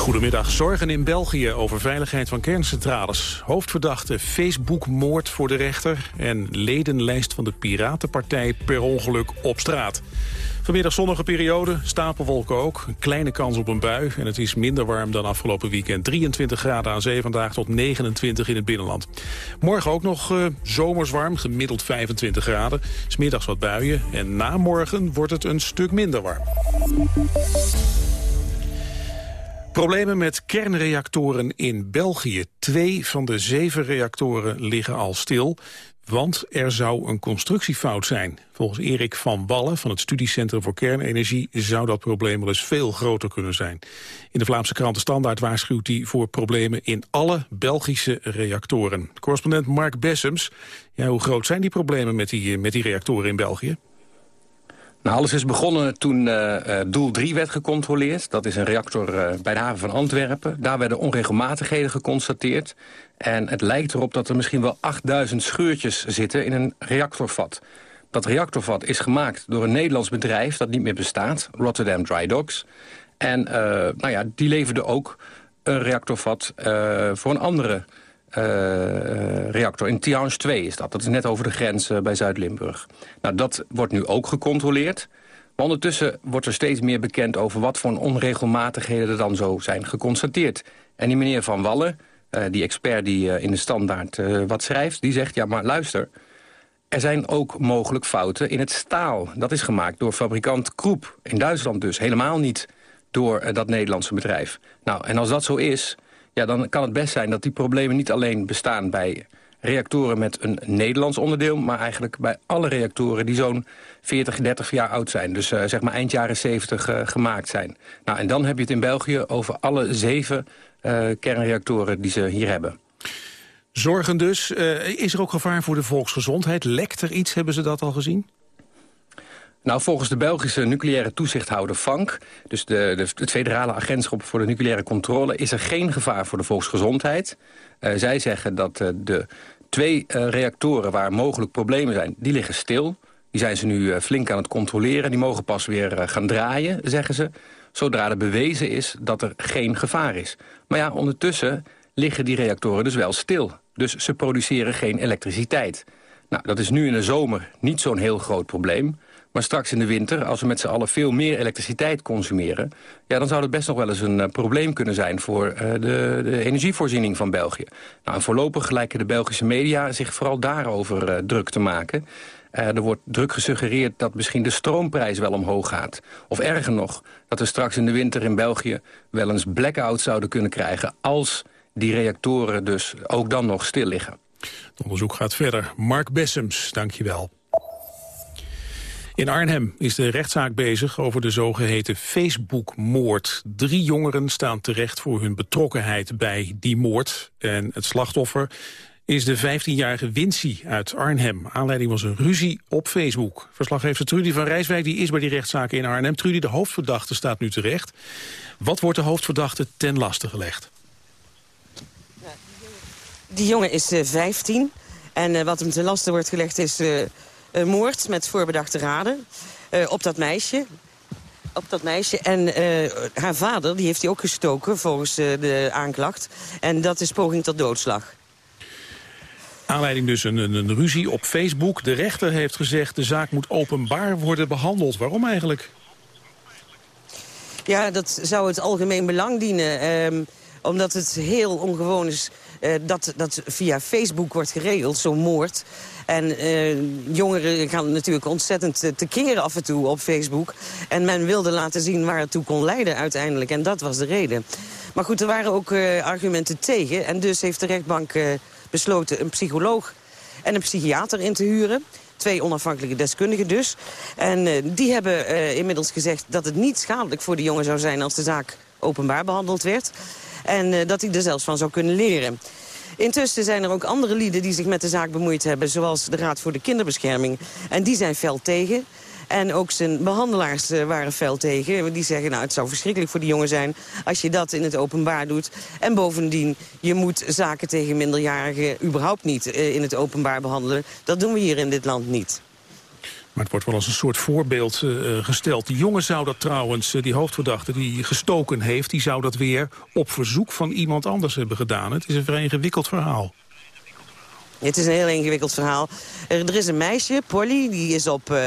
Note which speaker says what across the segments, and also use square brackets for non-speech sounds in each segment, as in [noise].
Speaker 1: Goedemiddag. Zorgen in België over veiligheid van kerncentrales. Hoofdverdachte Facebook-moord voor de rechter... en ledenlijst van de Piratenpartij per ongeluk op straat. Vanmiddag zonnige periode, stapelwolken ook. Een kleine kans op een bui en het is minder warm dan afgelopen weekend. 23 graden aan zee vandaag tot 29 in het binnenland. Morgen ook nog uh, zomers warm, gemiddeld 25 graden. Smiddags wat buien en na morgen wordt het een stuk minder warm. Problemen met kernreactoren in België. Twee van de zeven reactoren liggen al stil. Want er zou een constructiefout zijn. Volgens Erik van Wallen van het Studiecentrum voor Kernenergie... zou dat probleem wel eens veel groter kunnen zijn. In de Vlaamse krant De Standaard waarschuwt hij voor problemen... in alle Belgische reactoren. Correspondent Mark Bessems. Ja, hoe groot zijn die problemen met die, met die reactoren in België?
Speaker 2: Nou, alles is begonnen toen uh, Doel 3 werd gecontroleerd. Dat is een reactor uh, bij de haven van Antwerpen. Daar werden onregelmatigheden geconstateerd. En het lijkt erop dat er misschien wel 8000 scheurtjes zitten in een reactorvat. Dat reactorvat is gemaakt door een Nederlands bedrijf dat niet meer bestaat. Rotterdam Dry Docks. En nou ja, die leverde ook een reactorvat voor een andere uh, reactor. In Tihange 2 is dat. Dat is net over de grens uh, bij Zuid-Limburg. Nou, dat wordt nu ook gecontroleerd. Maar ondertussen wordt er steeds meer bekend over wat voor onregelmatigheden er dan zo zijn geconstateerd. En die meneer Van Wallen, die expert die in de standaard wat schrijft, die zegt, ja maar luister, er zijn ook mogelijk fouten in het staal. Dat is gemaakt door fabrikant Kroep, in Duitsland dus, helemaal niet door dat Nederlandse bedrijf. Nou, en als dat zo is, ja, dan kan het best zijn dat die problemen niet alleen bestaan bij reactoren met een Nederlands onderdeel... maar eigenlijk bij alle reactoren die zo'n 40, 30 jaar oud zijn. Dus uh, zeg maar eind jaren 70 uh, gemaakt zijn. Nou, en dan heb je het in België over alle zeven uh, kernreactoren die ze hier hebben.
Speaker 1: Zorgen dus. is er ook gevaar voor de volksgezondheid? Lekt er iets? Hebben ze dat al gezien?
Speaker 2: Nou, volgens de Belgische nucleaire toezichthouder FANK... dus de, de, het federale agentschap voor de nucleaire controle... is er geen gevaar voor de volksgezondheid. Uh, zij zeggen dat uh, de twee uh, reactoren waar mogelijk problemen zijn... die liggen stil. Die zijn ze nu flink aan het controleren. Die mogen pas weer gaan draaien, zeggen ze. Zodra er bewezen is dat er geen gevaar is. Maar ja, ondertussen liggen die reactoren dus wel stil. Dus ze produceren geen elektriciteit. Nou, dat is nu in de zomer niet zo'n heel groot probleem... Maar straks in de winter, als we met z'n allen veel meer elektriciteit consumeren... Ja, dan zou dat best nog wel eens een uh, probleem kunnen zijn... voor uh, de, de, energievoorziening van België. Nou, voorlopig lijken de Belgische media zich vooral daarover uh, druk te maken. er wordt druk gesuggereerd dat misschien de stroomprijs wel omhoog gaat. Of erger nog, dat we straks in de winter in België... wel eens blackouts zouden kunnen krijgen... als die reactoren dus ook dan nog stil liggen.
Speaker 1: Het onderzoek gaat verder. Mark Bessems, dank je wel. In Arnhem is de rechtszaak bezig over de zogeheten Facebook-moord. Drie jongeren staan terecht voor hun betrokkenheid bij die moord. En het slachtoffer is de 15-jarige Wincy uit Arnhem. Aanleiding was een ruzie op Facebook. Verslaggever Trudy van Rijswijk die is bij die rechtszaak in Arnhem. Trudy, de hoofdverdachte staat nu terecht. Wat wordt de hoofdverdachte ten laste gelegd?
Speaker 3: Die jongen is uh, eh, 15 en uh, wat hem ten laste wordt gelegd is... Een moord met voorbedachte raden uh, op dat meisje. Op dat meisje. En uh, haar vader, die heeft hij ook gestoken volgens uh, de aanklacht. En dat is poging tot doodslag.
Speaker 1: Aanleiding dus een, een, een, ruzie op Facebook. De rechter heeft gezegd de zaak moet openbaar worden behandeld. Waarom eigenlijk?
Speaker 3: Ja, dat zou het algemeen belang dienen. Um, omdat het heel ongewoon is uh, dat dat via Facebook wordt geregeld, zo'n moord. En uh, jongeren gaan natuurlijk ontzettend te keren af en toe op Facebook. En men wilde laten zien waar het toe kon leiden uiteindelijk. En dat was de reden. Maar goed, er waren ook argumenten tegen. En dus heeft de rechtbank besloten een psycholoog en een psychiater in te huren. Twee onafhankelijke deskundigen dus. En die hebben inmiddels gezegd dat het niet schadelijk voor de jongen zou zijn... als de zaak openbaar behandeld werd. En uh, dat hij er zelfs van zou kunnen leren. Intussen zijn er ook andere lieden die zich met de zaak bemoeid hebben... zoals de Raad voor de Kinderbescherming. En die zijn fel tegen. En ook zijn behandelaars uh, waren fel tegen. Die zeggen, nou, het zou verschrikkelijk voor die jongen zijn... als je dat in het openbaar doet. En bovendien, je moet zaken tegen minderjarigen... überhaupt niet uh, in het openbaar behandelen. Dat doen we hier in dit land niet.
Speaker 1: Maar het wordt wel als een soort voorbeeld uh, gesteld. Die jongen zou dat trouwens, die hoofdverdachte die gestoken heeft... die zou dat weer op verzoek van iemand anders hebben gedaan. Het is een vrij ingewikkeld verhaal.
Speaker 3: Het is een heel ingewikkeld verhaal. Er, is een meisje, Polly, die is op uh,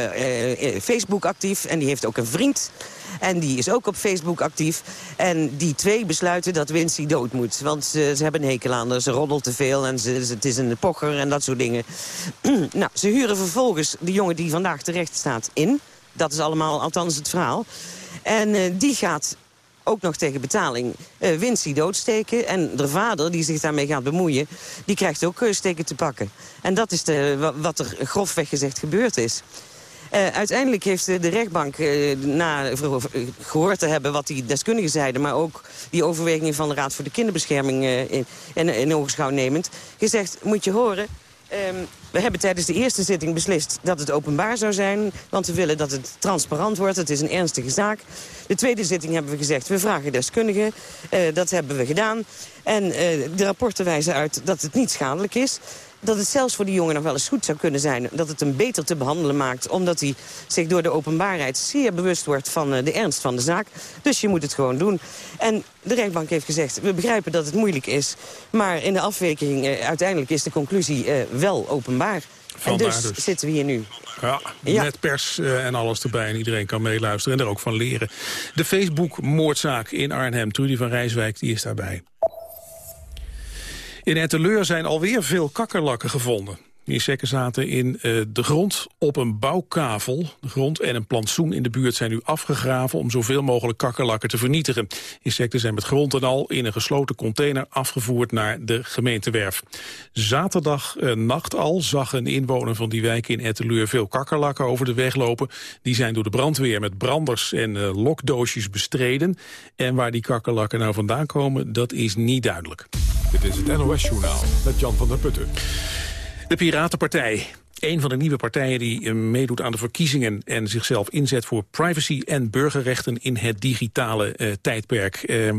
Speaker 3: Facebook actief... en die heeft ook een vriend. En die is ook op Facebook actief. En die twee besluiten dat Wincy dood moet. Want ze, ze hebben een hekel aan haar. Ze roddelt te veel en ze, het is een pocher en dat soort dingen. [clears throat] nou, ze huren vervolgens de jongen die vandaag terecht staat in. Dat is allemaal, althans het verhaal. En uh, die gaat ook nog tegen betaling uh, Wincy doodsteken. En de vader, die zich daarmee gaat bemoeien, die krijgt ook uh, steken te pakken. En dat is de, wat er grofweg gezegd gebeurd is. Uh, uiteindelijk heeft de rechtbank, na gehoord te hebben wat die deskundigen zeiden... maar ook die overwegingen van de Raad voor de Kinderbescherming in, in, in ogenschouw nemend... gezegd, moet je horen, Um, we hebben tijdens de eerste zitting beslist dat het openbaar zou zijn. Want we willen dat het transparant wordt. Het is een ernstige zaak. De tweede zitting hebben we gezegd, we vragen deskundigen. Uh, dat hebben we gedaan. En uh, de rapporten wijzen uit dat het niet schadelijk is dat het zelfs voor die jongen nog wel eens goed zou kunnen zijn... dat het hem beter te behandelen maakt... omdat hij zich door de openbaarheid zeer bewust wordt van uh, de ernst van de zaak. Dus je moet het gewoon doen. En de rechtbank heeft gezegd, we begrijpen dat het moeilijk is... maar in de afweging uh, uiteindelijk is de conclusie uh, wel openbaar.
Speaker 1: Vandaar
Speaker 3: en dus, dus, zitten we hier nu.
Speaker 1: Ja, ja. met pers uh, en alles erbij. En iedereen kan meeluisteren en er ook van leren. De Facebook-moordzaak in Arnhem. Trudy van Rijswijk die is daarbij. In Etteleur zijn alweer veel kakkerlakken gevonden. Insecten zaten in uh, de grond op een bouwkavel. De grond en een plantsoen in de buurt zijn nu afgegraven... om zoveel mogelijk kakkerlakken te vernietigen. Insecten zijn met grond en al in een gesloten container... afgevoerd naar de gemeentewerf. Zaterdag uh, nacht al zag een inwoner van die wijk in Etteleur... veel kakkerlakken over de weg lopen. Die zijn door de brandweer met branders en uh, lokdoosjes bestreden. En waar die kakkerlakken nou vandaan komen, dat is niet duidelijk.
Speaker 4: Dit is het NOS-journaal met Jan van der Putten.
Speaker 1: De Piratenpartij. Een van de nieuwe partijen die eh, meedoet aan de verkiezingen... en zichzelf inzet voor privacy en burgerrechten in het digitale uh, tijdperk. Uh,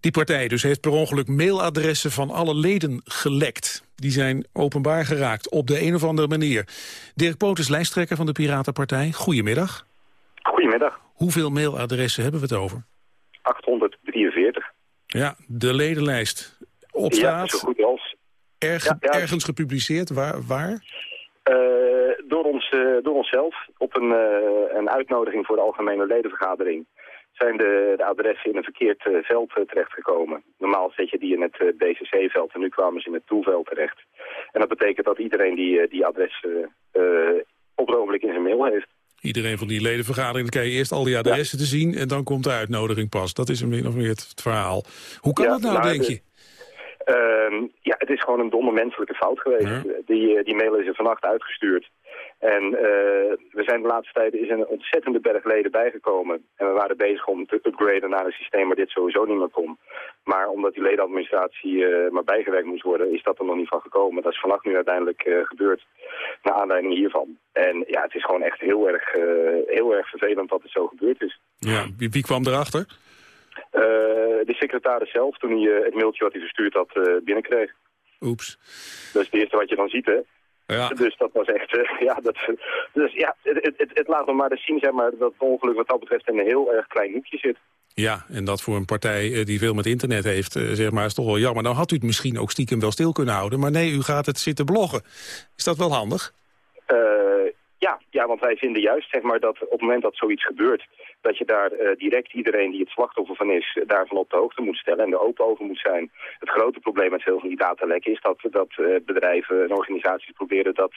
Speaker 1: die partij dus heeft per ongeluk mailadressen van alle leden gelekt. Die zijn openbaar geraakt op de een of andere manier. Dirk Poot is lijsttrekker van de Piratenpartij. Goedemiddag.
Speaker 5: Goedemiddag.
Speaker 1: Hoeveel mailadressen hebben we het over?
Speaker 5: 843.
Speaker 1: Ja, de ledenlijst op straat.
Speaker 5: Ja, zo goed als.
Speaker 1: Erg, ja, ja. Ergens gepubliceerd, waar? waar?
Speaker 5: Uh, door, ons, uh, door onszelf, op een, uh, een uitnodiging voor de algemene ledenvergadering zijn de, de adressen in een verkeerd veld terechtgekomen. Normaal zet je die in het BCC-veld en nu kwamen ze in het toeveld terecht. En dat betekent dat iedereen die, die adressen op het ogenblik in zijn mail heeft.
Speaker 1: Iedereen van die ledenvergadering, dan krijg je eerst al die adressen ja. te zien... en dan komt de uitnodiging pas. Dat is min of meer het verhaal. Hoe kan dat nou, nou denk de... je?
Speaker 5: Uh, ja, het is gewoon een domme menselijke fout geweest. Die, die mail is er vannacht uitgestuurd. En uh, we zijn de laatste tijd is een ontzettende berg leden bijgekomen. En we waren bezig om te upgraden naar een systeem waar dit sowieso niet meer kon. Maar omdat die ledenadministratie uh, maar bijgewerkt moest worden, is dat er nog niet van gekomen. Dat is vannacht nu uiteindelijk uh, gebeurd, naar aanleiding hiervan. En ja, het is gewoon echt heel erg, heel erg vervelend dat het zo gebeurd is.
Speaker 1: Ja, wie, wie kwam erachter?
Speaker 5: Uh, de secretaris zelf, toen hij uh, het mailtje wat hij verstuurd had, uh, binnenkreeg.
Speaker 1: Oeps.
Speaker 5: Dat is het eerste wat je dan ziet, hè.
Speaker 1: Ja.
Speaker 5: Dus dat was echt, [laughs] ja, dat, dus ja, het, het, het laat nog maar eens zien, zeg maar, dat het ongeluk wat dat betreft in een heel erg klein hoekje zit.
Speaker 1: Ja, en dat voor een partij die veel met internet heeft, zeg maar, is toch wel jammer. Nou had u het misschien ook stiekem wel stil kunnen houden, maar nee, u gaat het zitten bloggen. Is dat wel handig?
Speaker 5: ja, ja, want wij vinden juist, zeg maar, dat op het moment dat zoiets gebeurt, dat je daar uh, direct iedereen die het slachtoffer van is, uh, daarvan op de hoogte moet stellen en er open over moet zijn. Het grote probleem met veel van die datalekken is dat, dat uh, bedrijven en organisaties proberen dat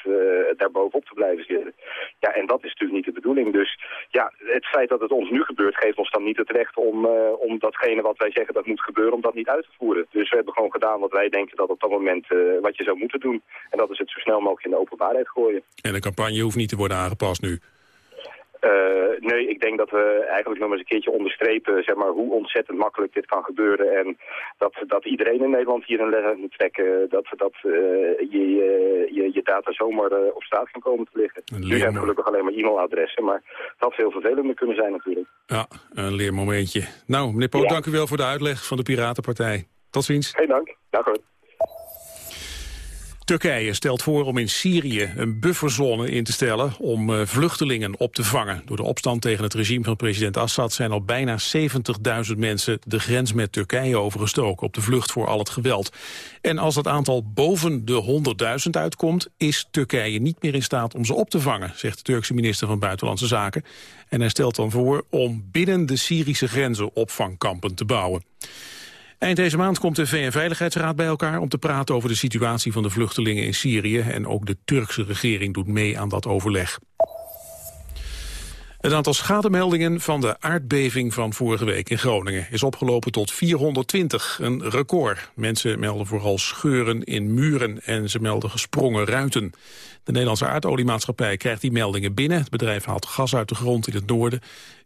Speaker 5: daar bovenop te blijven zitten. Ja, en dat is natuurlijk niet de bedoeling. Dus ja, het feit dat het ons nu gebeurt, geeft ons dan niet het recht om, om datgene wat wij zeggen dat moet gebeuren, om dat niet uit te voeren. Dus we hebben gewoon gedaan wat wij denken dat op dat moment wat je zou moeten doen. En dat is het zo snel mogelijk in de openbaarheid gooien.
Speaker 1: En de campagne hoeft niet te worden aangepast nu?
Speaker 5: Uh, nee, ik denk dat we eigenlijk nog eens een keertje onderstrepen zeg maar, hoe ontzettend makkelijk dit kan gebeuren. En dat, dat iedereen in Nederland hier een les uit moet trekken. Dat, dat uh, je, je, je data zomaar uh, op straat kan komen te liggen. Nu zijn het gelukkig alleen maar e-mailadressen, maar het had veel vervelender kunnen zijn natuurlijk.
Speaker 1: Ja, een leermomentje. Nou, meneer Poot, ja. dank u wel voor de uitleg van de Piratenpartij. Tot ziens.
Speaker 5: Geen dank. Dag hoor.
Speaker 1: Turkije stelt voor om in Syrië een bufferzone in te stellen om uh, vluchtelingen op te vangen. Door de opstand tegen het regime van president Assad zijn al bijna 70.000 mensen de grens met Turkije overgestoken op de vlucht voor al het geweld. En als dat aantal boven de 100.000 uitkomt, is Turkije niet meer in staat om ze op te vangen, zegt de Turkse minister van Buitenlandse Zaken. En hij stelt dan voor om binnen de Syrische grenzen opvangkampen te bouwen. Eind deze maand komt de VN-veiligheidsraad bij elkaar om te praten over de situatie van de vluchtelingen in Syrië. En ook de Turkse regering doet mee aan dat overleg. Het aantal schademeldingen van de aardbeving van vorige week in Groningen is opgelopen tot 420, een record. Mensen melden vooral scheuren in muren en ze melden gesprongen ruiten. De Nederlandse aardoliemaatschappij krijgt die meldingen binnen. Het bedrijf haalt gas uit de grond in het noorden.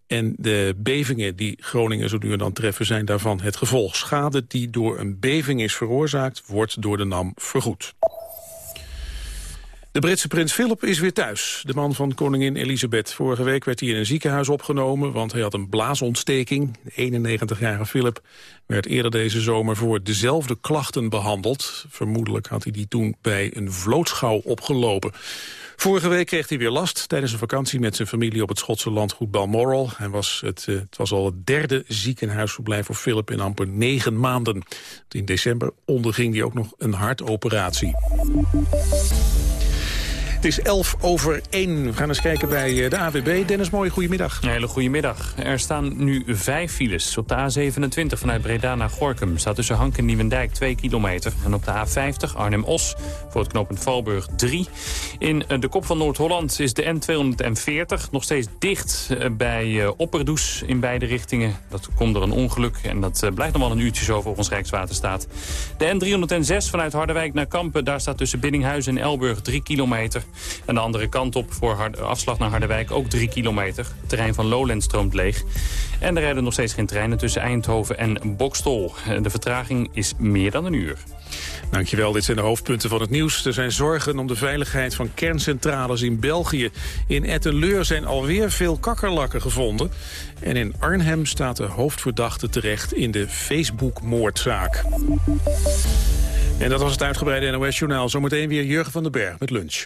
Speaker 1: En de bevingen die Groningen zo nu en dan treffen zijn daarvan het gevolg. Schade die door een beving is veroorzaakt, wordt door de NAM vergoed. De Britse prins Philip is weer thuis, de man van koningin Elisabeth. Vorige week werd hij in een ziekenhuis opgenomen, want hij had een blaasontsteking. De 91-jarige Philip werd eerder deze zomer voor dezelfde klachten behandeld. Vermoedelijk had hij die toen bij een vlootschouw opgelopen. Vorige week kreeg hij weer last tijdens een vakantie met zijn familie op het Schotse landgoed Balmoral. Hij was het, uh, het was al het derde ziekenhuisverblijf voor Philip in amper negen maanden. In december onderging hij ook nog een hartoperatie. Het is 11 over 1. We gaan eens kijken bij eh, de AWB. Dennis Mooi, goedemiddag.
Speaker 6: Een hele goedemiddag. Er staan nu vijf files. Op de A27 vanuit Breda naar Gorkum staat tussen Hank en Nieuwendijk 2 kilometer. En op de A50 Arnhem-Os voor het knooppunt Valburg 3. In eh, de kop van Noord-Holland is de N240 nog steeds dicht eh, bij Opperdoes in beide richtingen. Dat komt door een ongeluk en dat blijft nog wel een uurtje zo volgens Rijkswaterstaat. De N306 vanuit Harderwijk naar Kampen, daar staat tussen Biddinghuizen en Elburg 3 kilometer. En de andere kant op voor afslag naar Harderwijk ook 3 kilometer. Het terrein van Lowland stroomt leeg. En er rijden nog steeds geen treinen tussen Eindhoven en Bokstol. De vertraging is meer dan een uur.
Speaker 1: Dankjewel, dit zijn de hoofdpunten van het nieuws. Er zijn zorgen om de veiligheid van kerncentrales in België. In Ettenleur zijn alweer veel kakkerlakken gevonden. En in Arnhem staat de hoofdverdachte terecht in de Facebook-moordzaak. En dat was het uitgebreide NOS-journaal. Zometeen weer Jurgen van den Berg met lunch.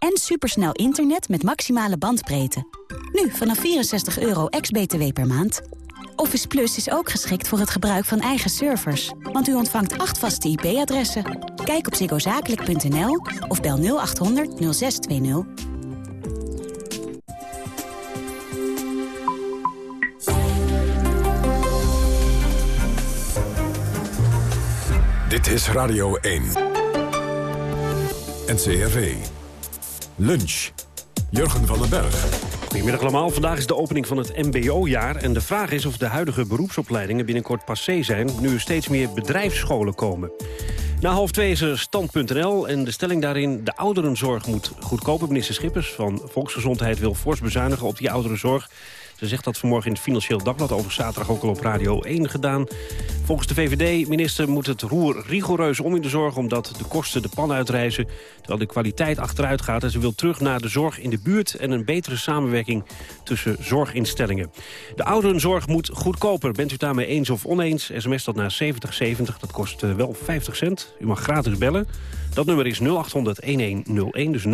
Speaker 7: en supersnel internet met maximale bandbreedte. Nu vanaf 64 euro ex-BTW per maand. Office Plus is ook geschikt voor het gebruik van eigen servers. Want u ontvangt acht vaste IP-adressen. Kijk op ziggozakelijk.nl of bel 0800 0620.
Speaker 4: Dit is Radio 1. NCRV. Lunch. Jurgen van den Berg.
Speaker 8: Goedemiddag allemaal. Vandaag is de opening van het mbo-jaar. En de vraag is of de huidige beroepsopleidingen binnenkort passé zijn... nu er steeds meer bedrijfsscholen komen. Na half twee is er stand.nl en de stelling daarin... de ouderenzorg moet goedkoper. Minister Schippers van Volksgezondheid wil fors bezuinigen op die ouderenzorg. Ze zegt dat vanmorgen in het Financieel Dagblad over zaterdag ook al op Radio 1 gedaan. Volgens de VVD-minister moet het roer rigoureus om in de zorg... omdat de kosten de pan uitreizen, terwijl de kwaliteit achteruit gaat. En ze wil terug naar de zorg in de buurt en een betere samenwerking tussen zorginstellingen. De ouderenzorg moet goedkoper. Bent u daarmee eens of oneens? SMS dat naar 7070, dat kost eh, wel 50 cent. U mag gratis bellen. Dat nummer is 0800-1101, dus 0800-1101.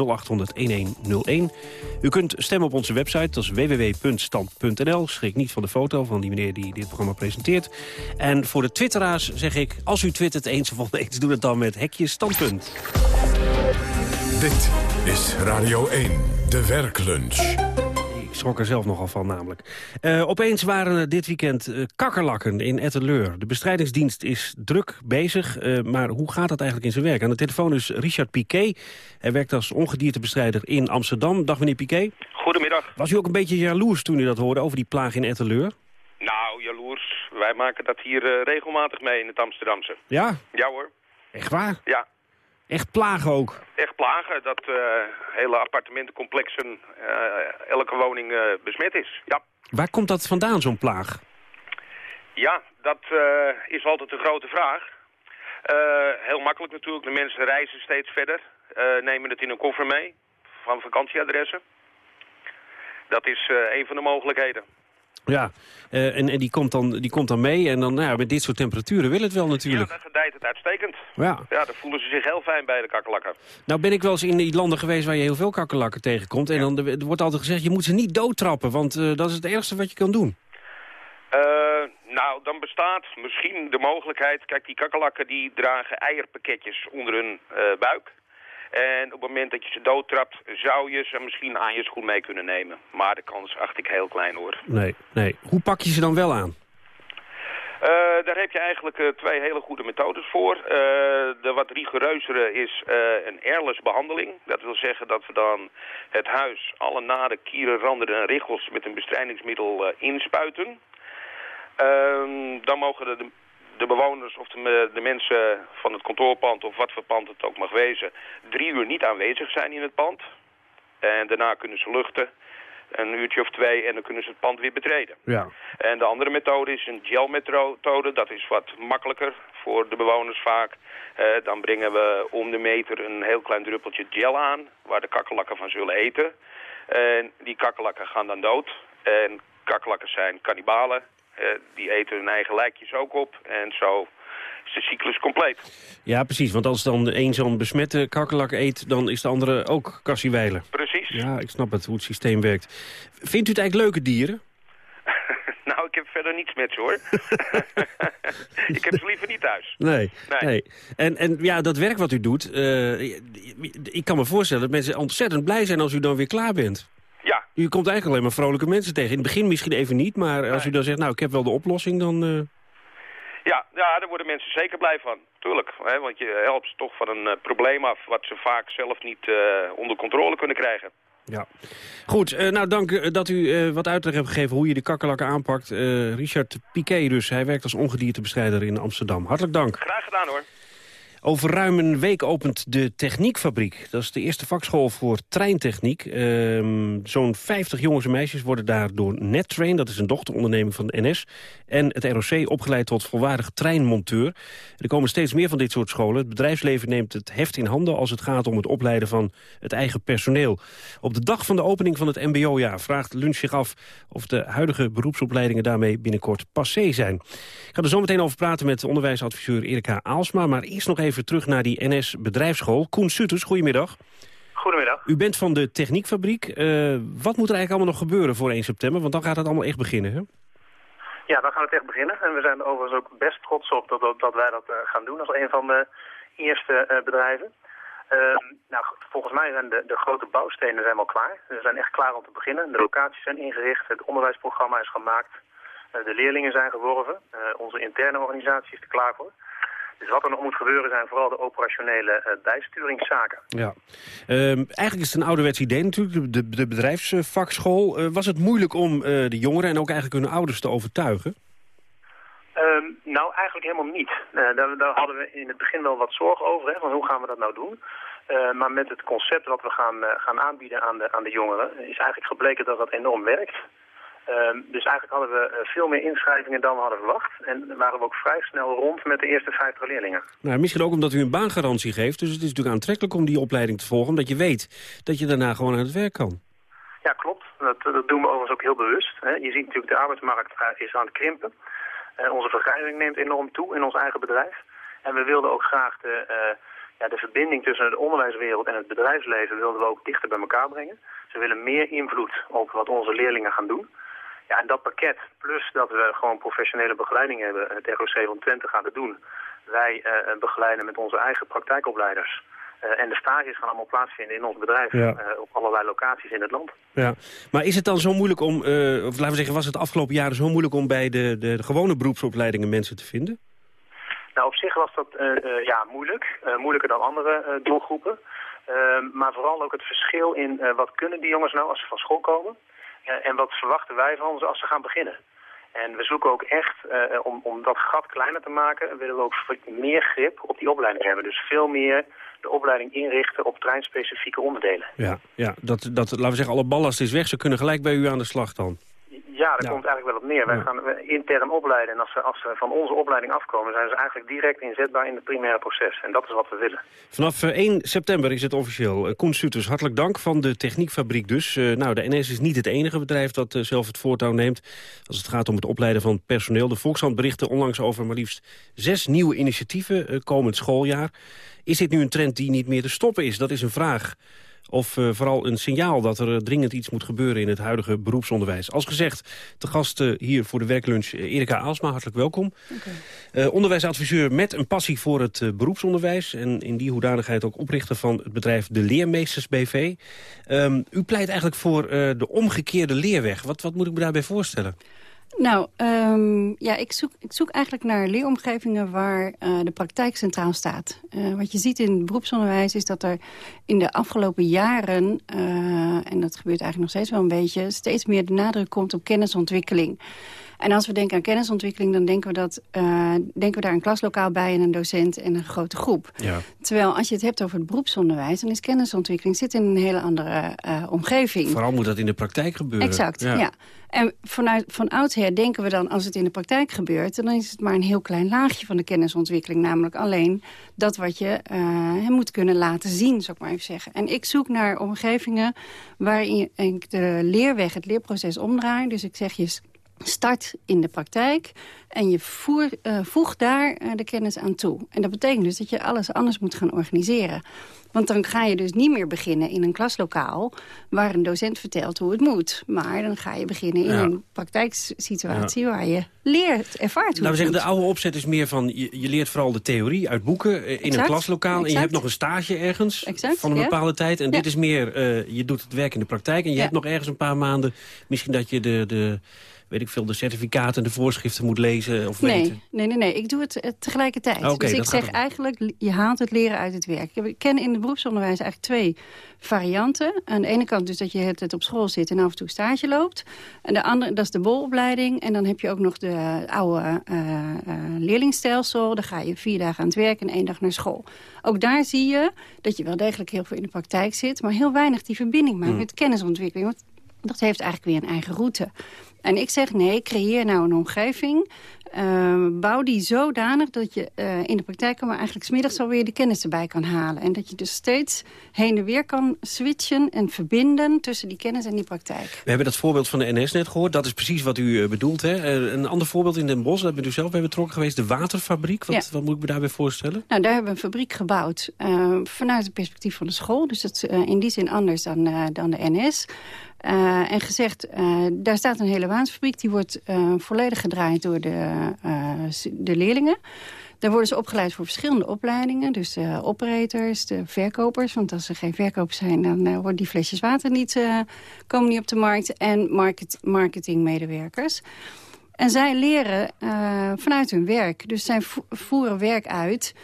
Speaker 8: U kunt stemmen op onze website, dat is www.stand.nl. Schrik niet van de foto van die meneer die dit programma presenteert. En voor de twitteraars zeg ik, als u twittert eens of oneens... doe het dan met hekje standpunt.
Speaker 4: Dit is Radio 1, de werklunch
Speaker 8: schrok er zelf nogal van namelijk. Uh, opeens waren er dit weekend uh, kakkerlakken in Etteleur. De bestrijdingsdienst is druk bezig, uh, maar hoe gaat dat eigenlijk in zijn werk? Aan de telefoon is Richard Piquet. Hij werkt als ongediertebestrijder in Amsterdam. Dag meneer Piquet.
Speaker 9: Goedemiddag.
Speaker 8: Was u ook een beetje jaloers toen u dat hoorde over die plaag in Etteleur?
Speaker 9: Nou, jaloers. Wij wij maken dat hier regelmatig mee in het Amsterdamse.
Speaker 8: Ja?
Speaker 9: Ja hoor.
Speaker 8: Echt waar?
Speaker 9: Ja.
Speaker 8: Echt plagen ook?
Speaker 9: Echt plagen, dat hele appartementencomplexen, elke woning besmet is, ja.
Speaker 8: Waar komt dat vandaan, zo'n plaag?
Speaker 9: Ja, dat is altijd een grote vraag. heel makkelijk natuurlijk, de mensen reizen steeds verder, nemen het in een koffer mee van vakantieadressen. Dat is een van de mogelijkheden.
Speaker 8: Ja, uh, en, en die, komt dan, die komt dan mee en dan nou ja, met dit soort temperaturen wil het wel natuurlijk.
Speaker 9: Ja, dan gedijt het uitstekend.
Speaker 8: Ja.
Speaker 9: ja, dan voelen ze zich heel fijn bij de kakkerlakken.
Speaker 8: Nou ben ik wel eens in die landen geweest waar je heel veel kakkerlakken tegenkomt. En dan er wordt altijd gezegd, je moet ze niet doodtrappen, want uh, dat is het ergste wat je kan doen.
Speaker 9: nou, dan bestaat misschien de mogelijkheid... Kijk, die kakkerlakken die dragen eierpakketjes onder hun buik. En op het moment dat je ze doodtrapt, zou je ze misschien aan je schoen mee kunnen nemen. Maar de kans acht ik heel klein hoor.
Speaker 8: Nee, nee. Hoe pak je ze dan wel aan?
Speaker 9: Uh, daar heb je eigenlijk uh, twee hele goede methodes voor. Uh, de wat rigoureuzere is een airless behandeling. Dat wil zeggen dat we dan het huis, alle naden, kieren, randen en richels met een bestrijdingsmiddel inspuiten. Ehm, dan mogen de, de bewoners of de, de, mensen van het kantoorpand of wat voor pand het ook mag wezen... drie uur niet aanwezig zijn in het pand. En daarna kunnen ze luchten een uurtje of twee en dan kunnen ze het pand weer betreden.
Speaker 8: Ja.
Speaker 9: En de andere methode is een gelmethode. Dat is wat makkelijker voor de bewoners vaak. Uh, dan brengen we om de meter een heel klein druppeltje gel aan... waar de kakkerlakken van zullen eten. En die kakkerlakken gaan dan dood. En kakkerlakken zijn kannibalen. Uh, die eten hun eigen lijkjes ook op. En zo is de cyclus compleet.
Speaker 8: Ja, precies. Want als dan een zo'n besmette kakkerlak eet... dan is de andere ook kassiewijler.
Speaker 9: Precies.
Speaker 8: Ja, ik snap het, hoe het systeem werkt. Vindt u het eigenlijk leuke dieren? [laughs]
Speaker 9: nou, ik heb verder niets met ze, hoor. [laughs] ik heb ze liever niet thuis. [laughs]
Speaker 8: Nee, nee. nee. En, en ja, dat werk wat u doet... Uh, ik kan me voorstellen dat mensen ontzettend blij zijn als u dan weer klaar bent. U komt eigenlijk alleen maar vrolijke mensen tegen. In het begin misschien even niet, maar als u dan zegt... nou, ik heb wel de oplossing, dan... Uh...
Speaker 9: Ja, ja, daar worden mensen zeker blij van. Tuurlijk, hè, want je helpt ze toch van een uh, probleem af... wat ze vaak zelf niet uh, onder controle kunnen krijgen.
Speaker 8: Ja. Goed, nou dank dat u wat uitleg hebt gegeven hoe je de kakkerlakken aanpakt. Richard Piquet dus, hij werkt als ongediertebestrijder in Amsterdam. Hartelijk dank.
Speaker 9: Graag gedaan hoor.
Speaker 8: Over ruim een week opent de Techniekfabriek. Dat is de eerste vakschool voor treintechniek. Uh, Zo'n 50 jongens en meisjes worden daar door NetTrain... dat is een dochteronderneming van de NS... en het ROC opgeleid tot volwaardig treinmonteur. Er komen steeds meer van dit soort scholen. Het bedrijfsleven neemt het heft in handen... als het gaat om het opleiden van het eigen personeel. Op de dag van de opening van het mbo-jaar vraagt Lunch zich af... of de huidige beroepsopleidingen daarmee binnenkort passé zijn. Ik ga er zo meteen over praten met onderwijsadviseur Erika Aalsma... maar eerst nog even even terug naar die NS Bedrijfsschool. Koen Sutters, goedemiddag.
Speaker 10: Goedemiddag.
Speaker 8: U bent van de Techniekfabriek. Uh, wat moet er eigenlijk allemaal nog gebeuren voor 1 september? Want dan gaat het allemaal echt beginnen, hè?
Speaker 10: Ja, dan gaat het echt beginnen. En we zijn er overigens ook best trots op dat, dat, dat wij dat uh, gaan doen als een van de eerste uh, bedrijven. nou, volgens mij zijn de, de grote bouwstenen zijn wel klaar. We zijn echt klaar om te beginnen. De locaties zijn ingericht, het onderwijsprogramma is gemaakt. de leerlingen zijn geworven. onze interne organisatie is er klaar voor. Dus wat er nog moet gebeuren zijn vooral de operationele uh, bijsturingszaken.
Speaker 8: Ja. Um, eigenlijk is het een ouderwets idee natuurlijk, de, de bedrijfsvakschool. Uh, was het moeilijk om uh, de jongeren en ook eigenlijk hun ouders te overtuigen?
Speaker 10: Um, nou, eigenlijk helemaal niet. Daar, daar, hadden we in het begin wel wat zorgen over, hè, van hoe gaan we dat nou doen? maar met het concept wat we gaan, gaan aanbieden aan de, aan de jongeren... is eigenlijk gebleken dat dat enorm werkt. Um, dus eigenlijk hadden we uh, veel meer inschrijvingen dan we hadden verwacht. En waren we ook vrij snel rond met de eerste 50 leerlingen.
Speaker 8: Nou, misschien ook omdat u een baangarantie geeft. Dus het is natuurlijk aantrekkelijk om die opleiding te volgen. Omdat je weet dat je daarna gewoon aan het werk kan.
Speaker 10: Ja, klopt. Dat, dat doen we overigens ook heel bewust. Hè. Je ziet natuurlijk de arbeidsmarkt is aan het krimpen. Uh, onze vergrijzing neemt enorm toe in ons eigen bedrijf. En we wilden ook graag de, uh, ja, de verbinding tussen de onderwijswereld en het bedrijfsleven... wilden we ook dichter bij elkaar brengen. Ze willen meer invloed op wat onze leerlingen gaan doen... Ja, en dat pakket, plus dat we gewoon professionele begeleiding hebben, het ROC van Twente gaat het doen. Wij uh, begeleiden met onze eigen praktijkopleiders. Uh, en de stages gaan allemaal plaatsvinden in ons bedrijf ja. uh, op allerlei locaties in het land.
Speaker 8: Ja, maar is het dan zo moeilijk om, of laten we zeggen, was het afgelopen jaren zo moeilijk om bij de, de, de gewone beroepsopleidingen mensen te vinden?
Speaker 10: Nou, op zich was dat ja, moeilijk. moeilijker dan andere doelgroepen. maar vooral ook het verschil in wat kunnen die jongens nou als ze van school komen. En wat verwachten wij van ze als ze gaan beginnen. En we zoeken ook echt, uh, om, om dat gat kleiner te maken, willen we ook meer grip op die opleiding hebben. Dus veel meer de opleiding inrichten op treinspecifieke onderdelen.
Speaker 8: Ja, ja dat, dat, laten we zeggen, alle ballast is weg. Ze kunnen gelijk bij u aan de slag dan.
Speaker 10: Ja, daar komt eigenlijk wel op neer. Wij gaan intern opleiden en als ze, als ze van onze opleiding afkomen... zijn ze eigenlijk direct inzetbaar in het primaire proces. En dat is wat we willen.
Speaker 8: Vanaf 1 eh, september is het officieel. Uh, Koen Suters, hartelijk dank van de Techniekfabriek dus. Nou, de NS is niet het enige bedrijf dat zelf het voortouw neemt... als het gaat om het opleiden van personeel. De Volkshand berichtte onlangs over maar liefst zes nieuwe initiatieven komend schooljaar. Is dit nu een trend die niet meer te stoppen is? Dat is een vraag. Of uh, vooral een signaal dat er uh, dringend iets moet gebeuren in het huidige beroepsonderwijs. Als gezegd, de gast uh, hier voor de werklunch Erika Aalsma, hartelijk welkom. Okay. onderwijsadviseur met een passie voor het beroepsonderwijs. En in die hoedanigheid ook oprichter van het bedrijf De Leermeesters BV. Um, u pleit eigenlijk voor de omgekeerde leerweg. Wat, wat moet ik me daarbij voorstellen?
Speaker 11: Nou, um, ja, ik zoek, ik zoek eigenlijk naar leeromgevingen waar uh, de praktijk centraal staat. Uh, wat je ziet in het beroepsonderwijs is dat er in de afgelopen jaren... Uh, en dat gebeurt eigenlijk nog steeds wel een beetje... steeds meer de nadruk komt op kennisontwikkeling. En als we denken aan kennisontwikkeling, dan denken we, dat, uh, denken we daar een klaslokaal bij... en een docent en een grote groep. Ja. Terwijl als je het hebt over het beroepsonderwijs... dan is kennisontwikkeling zit in een hele andere uh, omgeving.
Speaker 8: Vooral moet dat in de praktijk gebeuren.
Speaker 11: Exact, ja. ja. En vanuit, van oudsher denken we dan, als het in de praktijk gebeurt... dan is het maar een heel klein laagje van de kennisontwikkeling. Namelijk alleen dat wat je uh, moet kunnen laten zien, zou ik maar even zeggen. En ik zoek naar omgevingen waarin ik de leerweg, het leerproces omdraai. Dus ik zeg je start in de praktijk en je voer, uh, voegt daar uh, de kennis aan toe. En dat betekent dus dat je alles anders moet gaan organiseren. Want dan ga je dus niet meer beginnen in een klaslokaal... waar een docent vertelt hoe het moet. Maar dan ga je beginnen in een praktijksituatie... Ja. waar je leert, ervaart hoe
Speaker 8: Laten we zeggen, de oude opzet is meer van... je, je leert vooral de theorie uit boeken uh, in exact, een klaslokaal... Exact. en je hebt nog een stage ergens exact, van een bepaalde tijd. En dit is meer, je doet het werk in de praktijk... en je hebt nog ergens een paar maanden... misschien dat je de... de weet ik veel, de certificaten en de voorschriften moet lezen of
Speaker 11: nee,
Speaker 8: weten?
Speaker 11: Nee, nee, nee. Ik doe het uh, tegelijkertijd. Okay, dus ik zeg eigenlijk, je haalt het leren uit het werk. Ik ken in het beroepsonderwijs eigenlijk twee varianten. Aan de ene kant dus dat je het, het op school zit en af en toe stage loopt. En de andere, dat is de bolopleiding. En dan heb je ook nog de oude uh, uh, leerlingstelsel. Dan ga je vier dagen aan het werk en één dag naar school. Ook daar zie je dat je wel degelijk heel veel in de praktijk zit... maar heel weinig die verbinding maakt hmm. met kennisontwikkeling. Want dat heeft eigenlijk weer een eigen route. En ik zeg nee, creëer nou een omgeving. Uh, bouw die zodanig dat je uh, in de praktijk maar eigenlijk smiddags alweer de kennis erbij kan halen. En dat je dus steeds heen en weer kan switchen en verbinden tussen die kennis en die praktijk.
Speaker 8: We hebben dat voorbeeld van de NS net gehoord. Dat is precies wat u uh, bedoelt. Hè? een ander voorbeeld in Den Bosch, dat bent u zelf bij betrokken geweest. De waterfabriek. Wat, ja. wat moet ik me daarbij voorstellen?
Speaker 11: Nou, daar hebben we een fabriek gebouwd vanuit het perspectief van de school. Dus dat is in die zin anders dan, dan de NS. Uh, en gezegd, uh, daar staat een hele waansfabriek. Die wordt uh, volledig gedraaid door de, de leerlingen. Daar worden ze opgeleid voor verschillende opleidingen. Dus de operators, de verkopers. Want als er geen verkopers zijn, dan worden die flesjes water niet, komen niet op de markt. En market, marketingmedewerkers. En zij leren vanuit hun werk. Dus zij voeren werk uit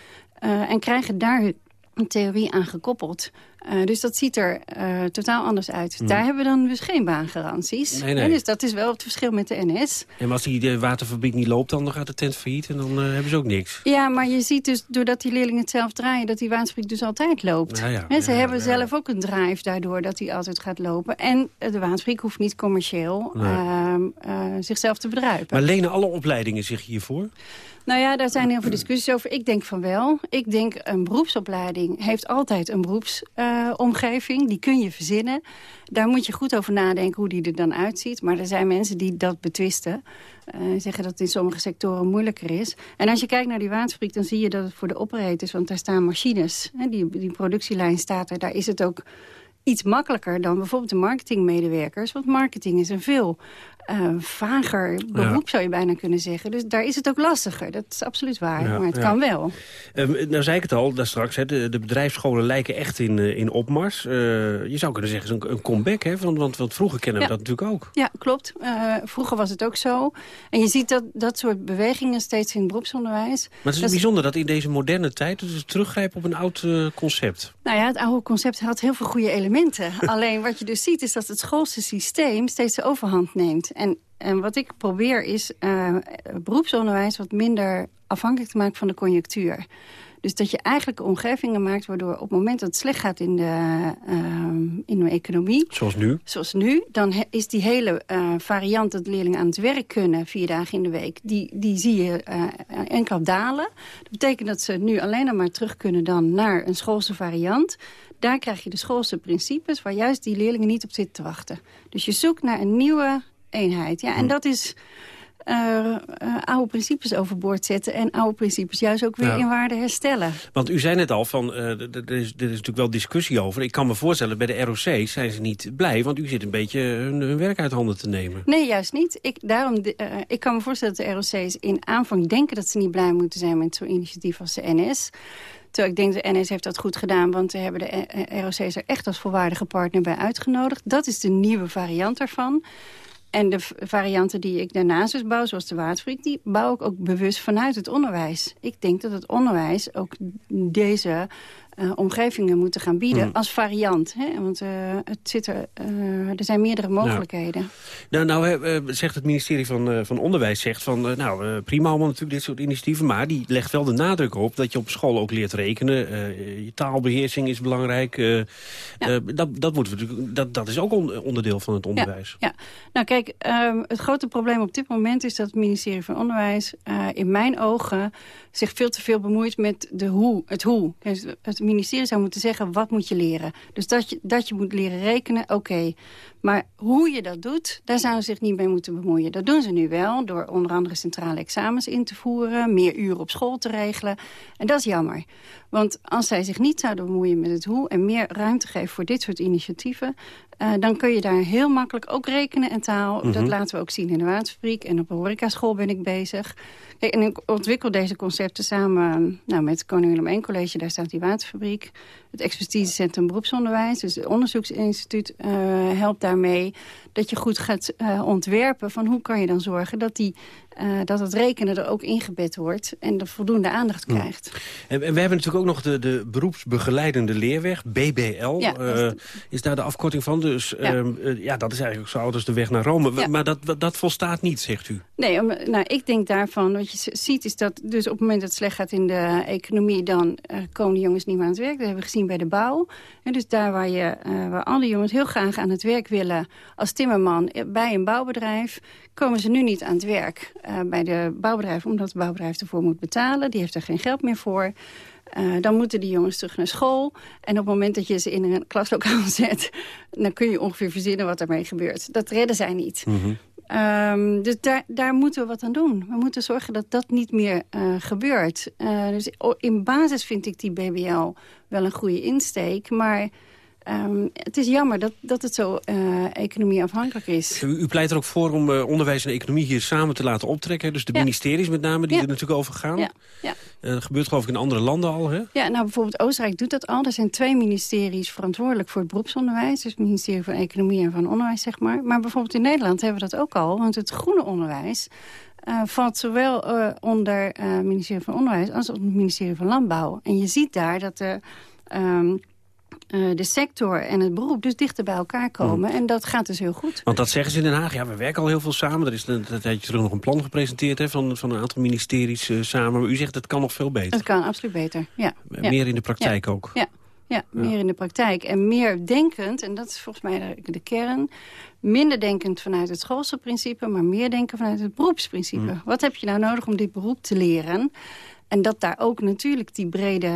Speaker 11: en krijgen daar een theorie aan gekoppeld. Uh, dus dat ziet er uh, totaal anders uit. Mm. Daar hebben we dan dus geen baangaranties. Nee, nee. En dus dat is wel het verschil met de NS.
Speaker 8: En als die de waterfabriek niet loopt, dan gaat de tent failliet en dan uh, hebben ze ook niks.
Speaker 11: Ja, maar je ziet dus, doordat die leerlingen het zelf draaien... dat die waterfabriek dus altijd loopt. Ja, ja. ze ja, hebben zelf ook een drive daardoor dat die altijd gaat lopen. En de waterfabriek hoeft niet commercieel. Ehm, zichzelf te bedruipen.
Speaker 8: Maar lenen alle opleidingen zich hiervoor?
Speaker 11: Nou ja, daar zijn heel veel discussies over. Ik denk van wel. Ik denk een beroepsopleiding heeft altijd een. Uh, die kun je verzinnen. Daar moet je goed over nadenken hoe die er dan uitziet. Maar er zijn mensen die dat betwisten. Uh, zeggen dat het in sommige sectoren moeilijker is. En als je kijkt naar die waterfabriek, dan zie je dat het voor de operators... want daar staan machines, hè, die, die productielijn staat er... daar is het ook iets makkelijker dan bijvoorbeeld de marketingmedewerkers. Want marketing is een veel uh, vager beroep, zou je bijna kunnen zeggen. Dus daar is het ook lastiger. Dat is absoluut waar, ja, maar het ja. kan wel.
Speaker 8: Uh, nou zei ik het al, daar straks, hè, de, de bedrijfsscholen lijken echt in, uh, in opmars. je zou kunnen zeggen, een, een comeback, hè, want, want, want vroeger kennen we dat natuurlijk ook.
Speaker 11: Ja, klopt. vroeger was het ook zo. En je ziet dat, dat soort bewegingen steeds in het beroepsonderwijs. Maar
Speaker 8: het is dat bijzonder dat in deze moderne tijd... dus teruggrijpen op een oud concept.
Speaker 11: Nou ja, het oude concept had heel veel goede elementen. [laughs] Alleen wat je dus ziet is dat het schoolse systeem steeds de overhand neemt. En, en wat ik probeer is uh, beroepsonderwijs wat minder afhankelijk te maken van de conjunctuur. Dus dat je eigenlijk omgevingen maakt waardoor op het moment dat het slecht gaat in de, uh, in de economie...
Speaker 8: Zoals nu?
Speaker 11: Zoals nu. Dan is die hele uh, variant dat leerlingen aan het werk kunnen vier dagen in de week... die, die zie je uh, enkel dalen. Dat betekent dat ze nu alleen nog maar terug kunnen dan naar een schoolse variant. Daar krijg je de schoolse principes waar juist die leerlingen niet op zitten te wachten. Dus je zoekt naar een nieuwe eenheid. Ja, en hm. dat is uh, uh, oude principes overboord zetten... en oude principes juist ook weer in waarde herstellen.
Speaker 8: Want u zei net al, van, uh, er, is, is natuurlijk wel discussie over. Ik kan me voorstellen, bij de ROC zijn ze niet blij... want u zit een beetje hun, hun werk uit handen te nemen.
Speaker 11: Nee, juist niet. Ik, daarom, ik kan me voorstellen dat de ROC's in aanvang denken... dat ze niet blij moeten zijn met zo'n initiatief als de NS... Terwijl ik denk, de NS heeft dat goed gedaan... want ze hebben de ROC's er echt als volwaardige partner bij uitgenodigd. Dat is de nieuwe variant ervan. En de varianten die ik daarnaast dus bouw, zoals de waterfabriek... die bouw ik ook bewust vanuit het onderwijs. Ik denk dat het onderwijs ook deze uh, omgevingen moeten gaan bieden hmm. als variant. Hè? Want uh, het zit er, uh, er zijn meerdere mogelijkheden.
Speaker 8: Nou, nou zegt het ministerie van, van Onderwijs zegt van... nou, prima allemaal natuurlijk dit soort initiatieven... maar die legt wel de nadruk op dat je op school ook leert rekenen. je taalbeheersing is belangrijk. Ja. dat, dat, moet, dat, dat is ook onderdeel van het onderwijs.
Speaker 11: Ja, ja. nou kijk, um, het grote probleem op dit moment is dat het ministerie van Onderwijs... in mijn ogen zich veel te veel bemoeit met de hoe, het hoe. Het ministerie zou moeten zeggen, wat moet je leren? Dus dat je, dat je moet leren rekenen, oké. Maar hoe je dat doet, daar zouden ze zich niet mee moeten bemoeien. Dat doen ze nu wel, door onder andere centrale examens in te voeren... meer uren op school te regelen. En dat is jammer. Want als zij zich niet zouden bemoeien met het hoe... en meer ruimte geven voor dit soort initiatieven... Uh, dan kun je daar heel makkelijk ook rekenen en taal. Dat mhm. laten we ook zien in de waterfabriek. En op de horecaschool ben ik bezig. Kijk, en ik ontwikkel deze concepten samen nou, met Koning Willem 1 College. Daar staat die waterfabriek. Het expertisecentrum beroepsonderwijs. Dus het onderzoeksinstituut uh, helpt daarmee. Dat je goed gaat uh, ontwerpen van hoe kan je dan zorgen dat die uh, dat het rekenen er ook ingebed wordt en er voldoende aandacht krijgt.
Speaker 8: En, en, we hebben natuurlijk ook nog de, de beroepsbegeleidende leerweg, BBL. Ja, uh, is daar de afkorting van. Dus ja. Uh, ja, dat is eigenlijk zo oud als de weg naar Rome. Maar dat, dat volstaat niet, zegt u?
Speaker 11: Nee, om, nou, ik denk daarvan, wat je ziet is dat dus op het moment dat het slecht gaat in de economie... dan komen de jongens niet meer aan het werk. Dat hebben we gezien bij de bouw. En dus daar waar, je, waar alle jongens heel graag aan het werk willen als timmerman bij een bouwbedrijf komen ze nu niet aan het werk uh, bij de bouwbedrijf... omdat het bouwbedrijf ervoor moet betalen. Die heeft er geen geld meer voor. Uh, dan moeten die jongens terug naar school. En op het moment dat je ze in een klaslokaal [laughs] zet... dan kun je ongeveer verzinnen wat ermee gebeurt. Dat redden zij niet. Mm -hmm. um, dus daar, daar moeten we wat aan doen. We moeten zorgen dat dat niet meer uh, gebeurt. dus in basis vind ik die BBL wel een goede insteek. Maar Um, het is jammer dat, dat het zo uh, economieafhankelijk is.
Speaker 8: U, u, pleit er ook voor om uh, onderwijs en economie hier samen te laten optrekken. Dus de ministeries met name die er natuurlijk over gaan. Ja. ja. Uh, dat gebeurt geloof ik in andere landen al. Hè?
Speaker 11: Ja, nou bijvoorbeeld Oostenrijk doet dat al. Er zijn twee ministeries verantwoordelijk voor het beroepsonderwijs. Dus het ministerie van Economie en van Onderwijs, zeg maar. Maar bijvoorbeeld in Nederland hebben we dat ook al. Want het groene onderwijs... Uh, valt zowel uh, onder het uh, ministerie van Onderwijs als het ministerie van Landbouw. En je ziet daar dat de um, uh, de sector en het beroep dus dichter bij elkaar komen. Mm. En dat gaat dus heel goed.
Speaker 8: Want dat zeggen ze in Den Haag. Ja, we werken al heel veel samen. Er is een tijdje terug nog een plan gepresenteerd hè, van, van een aantal ministeries uh, samen. Maar u zegt het kan nog veel beter.
Speaker 11: Het kan absoluut beter, ja.
Speaker 8: Meer ja. in de praktijk
Speaker 11: ja.
Speaker 8: ook.
Speaker 11: Ja. Ja, meer in de praktijk. En meer denkend, en dat is volgens mij de, de, kern... minder denkend vanuit het schoolse principe... maar meer denken vanuit het beroepsprincipe. Mm. Wat heb je nou nodig om dit beroep te leren... En dat daar ook natuurlijk die brede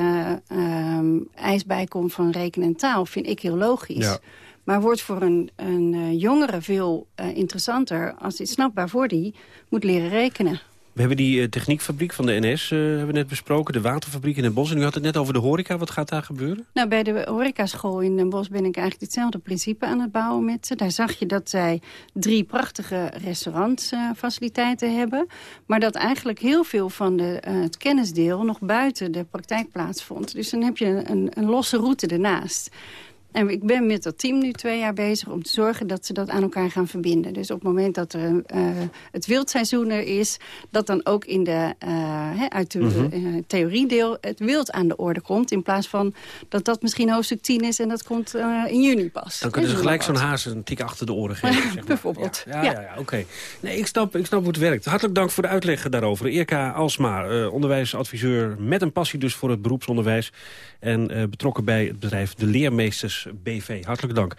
Speaker 11: uh, eis bij komt van rekenen en taal... vind ik heel logisch. Ja. Maar wordt voor een, een uh, jongere veel uh, interessanter... als hij snapt waarvoor die moet leren rekenen.
Speaker 8: We hebben die uh, techniekfabriek van de NS uh, hebben we net besproken. De waterfabriek in Den Bosch. En u had het net over de horeca. Wat gaat daar gebeuren?
Speaker 11: Nou, bij de horecaschool in Den Bosch ben ik eigenlijk hetzelfde principe aan het bouwen met ze. Daar zag je dat zij drie prachtige restaurantfaciliteiten uh, hebben. Maar dat eigenlijk heel veel van de, het kennisdeel nog buiten de praktijk plaatsvond. Dus dan heb je een, een losse route ernaast. En ik ben met dat team nu twee jaar bezig om te zorgen dat ze dat aan elkaar gaan verbinden. Dus op het moment dat er uh, het wildseizoen er is... dat dan ook in de, uh, uit de mm theoriedeel het wild aan de orde komt... in plaats van dat dat misschien hoofdstuk 10 is en dat komt in juni pas.
Speaker 8: Dan kunnen ze gelijk zo'n haas een tik achter de oren geven. [laughs] zeg maar.
Speaker 11: Bijvoorbeeld.
Speaker 8: Ja, ja, ja, ja oké. Nee, ik snap, ik snap hoe het werkt. Hartelijk dank voor de uitleg daarover. Eerka Alsma, onderwijsadviseur met een passie dus voor het beroepsonderwijs... en betrokken bij het bedrijf De Leermeesters BV. Hartelijk dank.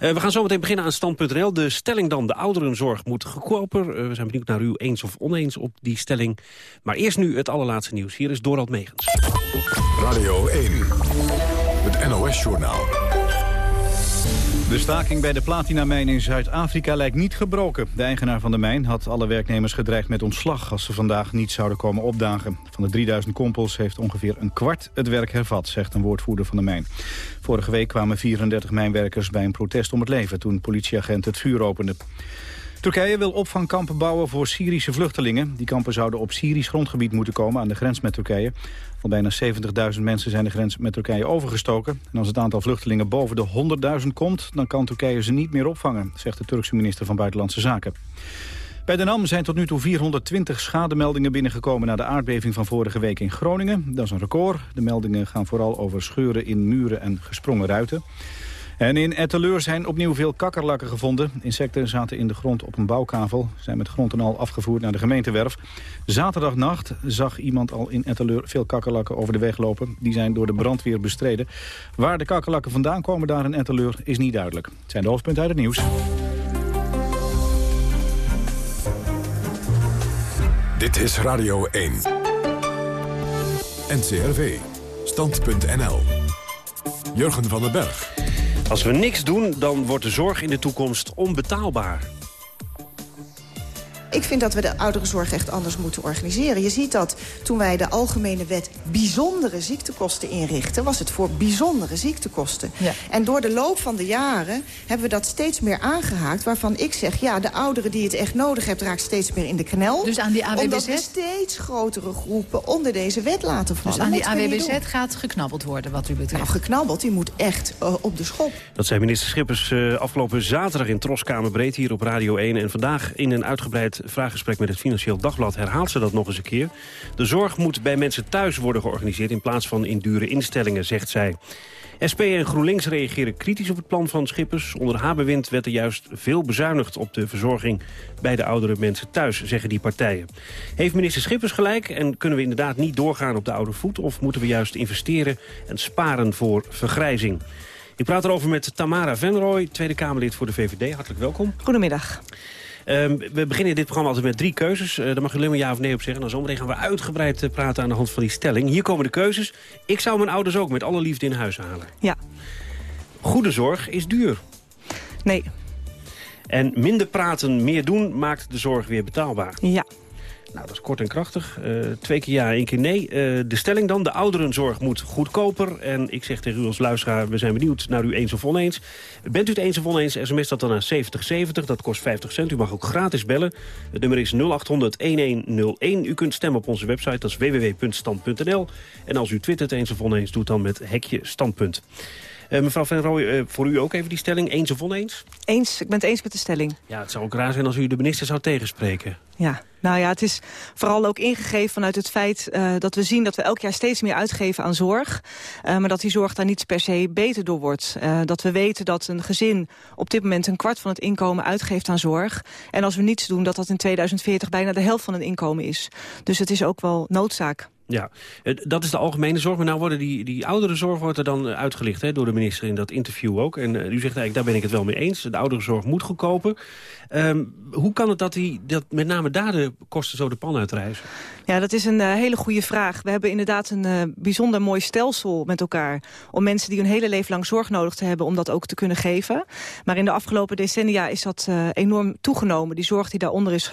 Speaker 8: Uh, we gaan zo meteen beginnen aan stand.nl. De stelling dan, de ouderenzorg moet goedkoper. Uh, we zijn benieuwd naar u eens of oneens op die stelling. Maar eerst nu het allerlaatste nieuws. Hier is Dorald Megens.
Speaker 4: Radio 1, het NOS-journaal.
Speaker 12: De staking bij de platinamijn in Zuid-Afrika lijkt niet gebroken. De eigenaar van de mijn had alle werknemers gedreigd met ontslag... als ze vandaag niet zouden komen opdagen. Van de 3000 kompels heeft ongeveer een kwart het werk hervat... zegt een woordvoerder van de mijn. Vorige week kwamen 34 mijnwerkers bij een protest om het leven... toen politieagenten het vuur openden. Turkije wil opvangkampen bouwen voor Syrische vluchtelingen. Die kampen zouden op Syrisch grondgebied moeten komen aan de grens met Turkije. Al bijna 70.000 mensen zijn de grens met Turkije overgestoken. En als het aantal vluchtelingen boven de 100.000 komt... dan kan Turkije ze niet meer opvangen, zegt de Turkse minister van Buitenlandse Zaken. Bij de NAM zijn tot nu toe 420 schademeldingen binnengekomen... na de aardbeving van vorige week in Groningen. Dat is een record. De meldingen gaan vooral over scheuren in muren en gesprongen ruiten. En in Etteleur zijn opnieuw veel kakkerlakken gevonden. Insecten zaten in de grond op een bouwkavel. Zijn met grond en al afgevoerd naar de gemeentewerf. Zaterdagnacht zag iemand al in Etteleur veel kakkerlakken over de weg lopen. Die zijn door de brandweer bestreden. Waar de kakkerlakken vandaan komen daar in Etteleur is niet duidelijk. Het zijn de hoofdpunten uit het nieuws.
Speaker 4: Dit is Radio 1. NCRV. Stand.nl. Jurgen van den Berg.
Speaker 8: Als we niks doen, dan wordt de zorg in de toekomst onbetaalbaar.
Speaker 13: Ik vind dat we de ouderenzorg echt anders moeten organiseren. Je ziet dat toen wij de algemene wet bijzondere ziektekosten inrichten... was het voor bijzondere ziektekosten. Ja. En door de loop van de jaren hebben we dat steeds meer aangehaakt... waarvan ik zeg, ja, de ouderen die het echt nodig hebben... raakt steeds meer in de knel.
Speaker 14: Dus aan die AWBZ?
Speaker 13: Omdat we steeds grotere groepen onder deze wet laten vallen.
Speaker 14: Dus aan die AWBZ gaat geknabbeld worden, wat u betreft? Nou,
Speaker 13: geknabbeld, die moet echt uh, op de schop.
Speaker 8: Dat zei minister Schippers uh, afgelopen zaterdag in Troskamerbreed... hier op Radio 1. En vandaag in een uitgebreid vraaggesprek met het Financieel Dagblad herhaalt ze dat nog eens een keer. De zorg moet bij mensen thuis worden georganiseerd in plaats van in dure instellingen, zegt zij. SP en GroenLinks reageren kritisch op het plan van Schippers. Onder haar bewind werd er juist veel bezuinigd op de verzorging bij de oudere mensen thuis, zeggen die partijen. Heeft minister Schippers gelijk en kunnen we inderdaad niet doorgaan op de oude voet... of moeten we juist investeren en sparen voor vergrijzing? Ik praat erover met Tamara Venrooy, Tweede Kamerlid voor de VVD. Hartelijk welkom.
Speaker 15: Goedemiddag.
Speaker 8: Um, we beginnen dit programma altijd met drie keuzes. Uh, daar mag je alleen maar ja of nee op zeggen. Dan zometeen gaan we uitgebreid uh, praten aan de hand van die stelling. Hier komen de keuzes. Ik zou mijn ouders ook met alle liefde in huis halen.
Speaker 15: Ja.
Speaker 8: Goede zorg is duur.
Speaker 15: Nee.
Speaker 8: En minder praten, meer doen maakt de zorg weer betaalbaar.
Speaker 15: Ja.
Speaker 8: Nou, dat is kort en krachtig. Uh, twee keer ja, één keer nee. Uh, de stelling dan, de ouderenzorg moet goedkoper. En ik zeg tegen u als luisteraar, we zijn benieuwd naar u eens of oneens. Bent u het eens of oneens, sms dat dan naar 7070. Dat kost 50 cent. U mag ook gratis bellen. Het nummer is 0800-1101. U kunt stemmen op onze website, dat is www.stand.nl. En als u twittert eens of oneens, doet dan met hekje standpunt. Uh, mevrouw Van Rooij, uh, voor u ook even die stelling. Eens of oneens?
Speaker 15: Eens, ik ben het eens met de stelling.
Speaker 8: Ja, het zou ook raar zijn als u de minister zou tegenspreken.
Speaker 15: Ja, nou ja, het is vooral ook ingegeven vanuit het feit uh, dat we zien dat we elk jaar steeds meer uitgeven aan zorg. Uh, maar dat die zorg daar niet per se beter door wordt. Uh, dat we weten dat een gezin op dit moment een kwart van het inkomen uitgeeft aan zorg. En als we niets doen, dat dat in 2040 bijna de helft van het inkomen is. Dus het is ook wel noodzaak.
Speaker 8: Ja, dat is de algemene zorg. Maar nou worden die, die oudere zorg wordt er dan uitgelicht hè, door de minister in dat interview ook. En uh, u zegt eigenlijk, daar ben ik het wel mee eens. De oudere zorg moet goedkoper. Um, hoe kan het dat, die, dat met name daar de kosten zo de pan uitreizen?
Speaker 15: Ja, dat is een uh, hele goede vraag. We hebben inderdaad een uh, bijzonder mooi stelsel met elkaar... om mensen die hun hele leven lang zorg nodig te hebben... om dat ook te kunnen geven. Maar in de afgelopen decennia is dat uh, enorm toegenomen. Die zorg die daaronder, is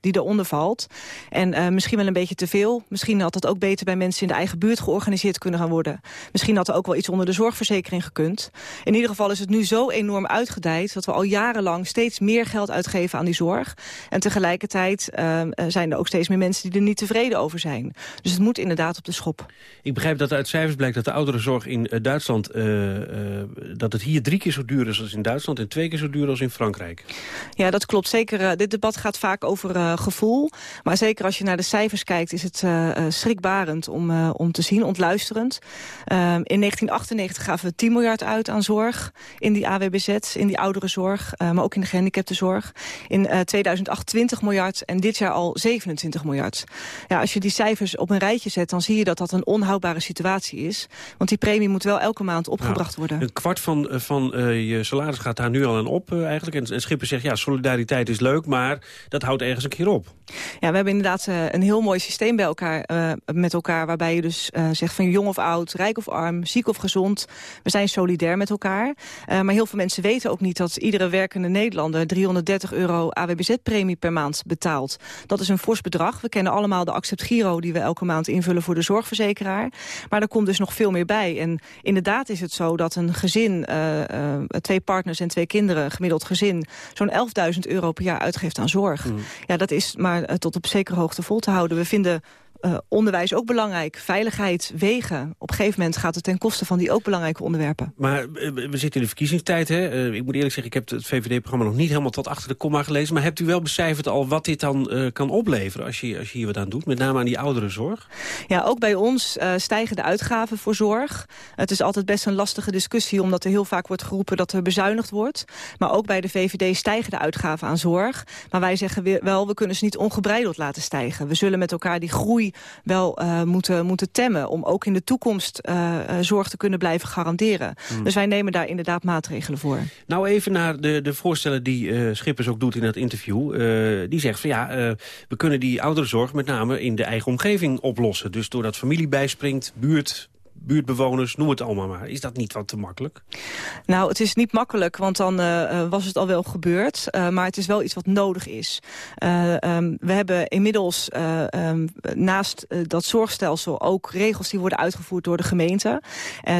Speaker 15: die daaronder valt. En misschien wel een beetje te veel. Misschien had dat ook beter bij mensen in de eigen buurt georganiseerd kunnen gaan worden. Misschien had er ook wel iets onder de zorgverzekering gekund. In ieder geval is het nu zo enorm uitgedijd... dat we al jarenlang steeds meer geld uitgeven aan die zorg. En tegelijkertijd zijn er ook steeds meer mensen die er niet te tevreden over zijn. Dus het moet inderdaad op de schop.
Speaker 8: Ik begrijp dat uit cijfers blijkt dat de ouderenzorg in Duitsland... dat het hier drie keer zo duur is als in Duitsland... en twee keer zo duur als in Frankrijk.
Speaker 15: Ja, dat klopt. Zeker, dit debat gaat vaak over gevoel. Maar zeker als je naar de cijfers kijkt... is het schrikbarend om, om te zien, ontluisterend. Ehm, in 1998 gaven we 10 miljard uit aan zorg in die AWBZ, in die ouderenzorg, maar ook in de gehandicaptenzorg. In uh, 2008 20 miljard en dit jaar al 27 miljard. Ja, als je die cijfers op een rijtje zet, dan zie je dat dat een onhoudbare situatie is. Want die premie moet wel elke maand opgebracht worden.
Speaker 8: Een kwart van, eh, van uh, je salaris gaat daar nu al aan op uh, eigenlijk. En, en Schipper zegt, ja, solidariteit is leuk, maar dat houdt ergens een keer op.
Speaker 15: Ja, we hebben inderdaad een heel mooi systeem bij elkaar, met elkaar... waarbij je dus zegt van jong of oud, rijk of arm, ziek of gezond. We zijn solidair met elkaar. Maar heel veel mensen weten ook niet dat iedere werkende Nederlander 330 euro AWBZ-premie per maand betaalt. Dat is een fors bedrag. We kennen allemaal de Accept Giro die we elke maand invullen voor de zorgverzekeraar. Maar er komt dus nog veel meer bij. En inderdaad is het zo dat een gezin, uh, uh, twee partners en twee kinderen, gemiddeld gezin, zo'n 11.000 euro per jaar uitgeeft aan zorg. Mm. Ja, dat is maar tot op zekere hoogte vol te houden. We vinden uh, onderwijs ook belangrijk. Veiligheid, wegen. Op een gegeven moment gaat het ten koste van die ook belangrijke onderwerpen.
Speaker 8: Maar uh, we zitten in de verkiezingstijd. Hè? Uh, ik moet eerlijk zeggen, ik heb het VVD-programma nog niet helemaal tot achter de komma gelezen. Maar hebt u wel becijferd al wat dit dan kan opleveren als je, als je hier wat aan doet? Met name aan die oudere zorg?
Speaker 15: Ja, ook bij ons stijgen de uitgaven voor zorg. Het is altijd best een lastige discussie, omdat er heel vaak wordt geroepen dat er bezuinigd wordt. Maar ook bij de VVD stijgen de uitgaven aan zorg. Maar wij zeggen wel, we kunnen ze niet ongebreideld laten stijgen. We zullen met elkaar die groei wel uh, moeten, moeten temmen... om ook in de toekomst uh, zorg te kunnen blijven garanderen. Mm. Dus wij nemen daar inderdaad maatregelen voor.
Speaker 8: Nou even naar de, de voorstellen die uh, Schippers ook doet in dat interview. die zegt van ja, we kunnen die ouderenzorg met name in de eigen omgeving oplossen. Dus doordat familie bijspringt, buurt, buurtbewoners, noem het allemaal maar. Is dat niet wat te makkelijk?
Speaker 15: Nou, het is niet makkelijk, want dan uh, was het al wel gebeurd. Uh, maar het is wel iets wat nodig is. Um, we hebben inmiddels um, naast dat zorgstelsel ook regels die worden uitgevoerd door de gemeente.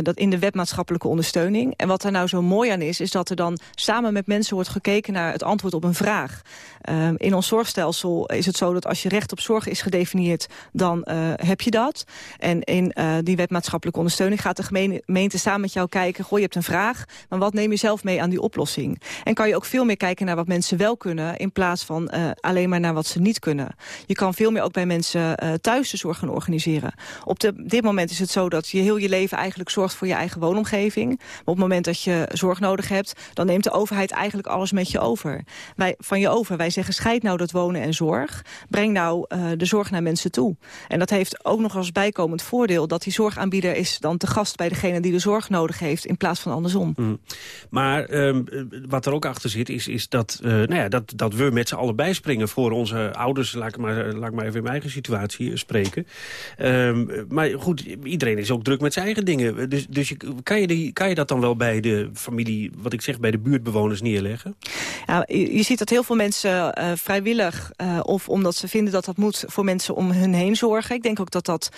Speaker 15: dat in de wetmaatschappelijke ondersteuning. En wat er nou zo mooi aan is, is dat er dan samen met mensen wordt gekeken naar het antwoord op een vraag. Um, in ons zorgstelsel is het zo dat als je recht op zorg is gedefinieerd, dan heb je dat. En in die wetmaatschappelijke ondersteuning gaat de gemeente samen met jou kijken... goh, je hebt een vraag, maar wat neem je zelf mee aan die oplossing? En kan je ook veel meer kijken naar wat mensen wel kunnen... in plaats van uh, alleen maar naar wat ze niet kunnen. Je kan veel meer ook bij mensen uh, thuis de zorg gaan organiseren. Op dit moment is het zo dat je heel je leven eigenlijk zorgt voor je eigen woonomgeving. Maar op het moment dat je zorg nodig hebt... dan neemt de overheid eigenlijk alles met je over. Wij, van je over. Wij zeggen scheid nou dat wonen en zorg. Breng nou uh, de zorg naar mensen toe. En dat heeft ook nog als bijkomend voordeel... dat die zorgaanbieder is dan te gast bij degene die de zorg nodig heeft... in plaats van andersom. Mm.
Speaker 8: Maar um, wat er ook achter zit, is, is dat, uh, nou ja, dat, dat we met z'n allen bijspringen... voor onze ouders, laat ik maar, laat ik maar even in mijn eigen situatie eh, spreken. Um, maar goed, iedereen is ook druk met zijn eigen dingen. Dus, dus je, kan, je die, kan je dat dan wel bij de familie, wat ik zeg, bij de buurtbewoners neerleggen?
Speaker 15: Ja, je, je ziet dat heel veel mensen uh, vrijwillig... Uh, of omdat ze vinden dat dat moet voor mensen om hun heen zorgen. Ik denk ook dat dat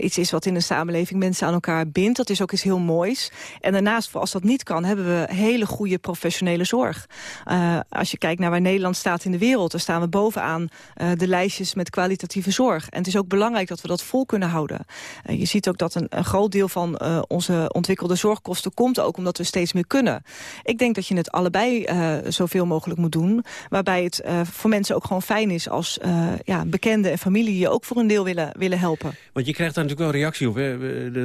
Speaker 15: iets is wat in de samenleving mensen aan elkaar bindt. Dat is ook iets heel moois. En daarnaast, als dat niet kan, hebben we hele goede professionele zorg. Uh, als je kijkt naar waar Nederland staat in de wereld... dan staan we bovenaan uh, de lijstjes met kwalitatieve zorg. En het is ook belangrijk dat we dat vol kunnen houden. Uh, je ziet ook dat een, groot deel van onze ontwikkelde zorgkosten... komt ook omdat we steeds meer kunnen. Ik denk dat je het allebei zoveel mogelijk moet doen. Waarbij het voor mensen ook gewoon fijn is als ja, bekenden en familie... je ook voor een deel willen, willen helpen.
Speaker 8: Want je krijgt daar natuurlijk wel reactie op.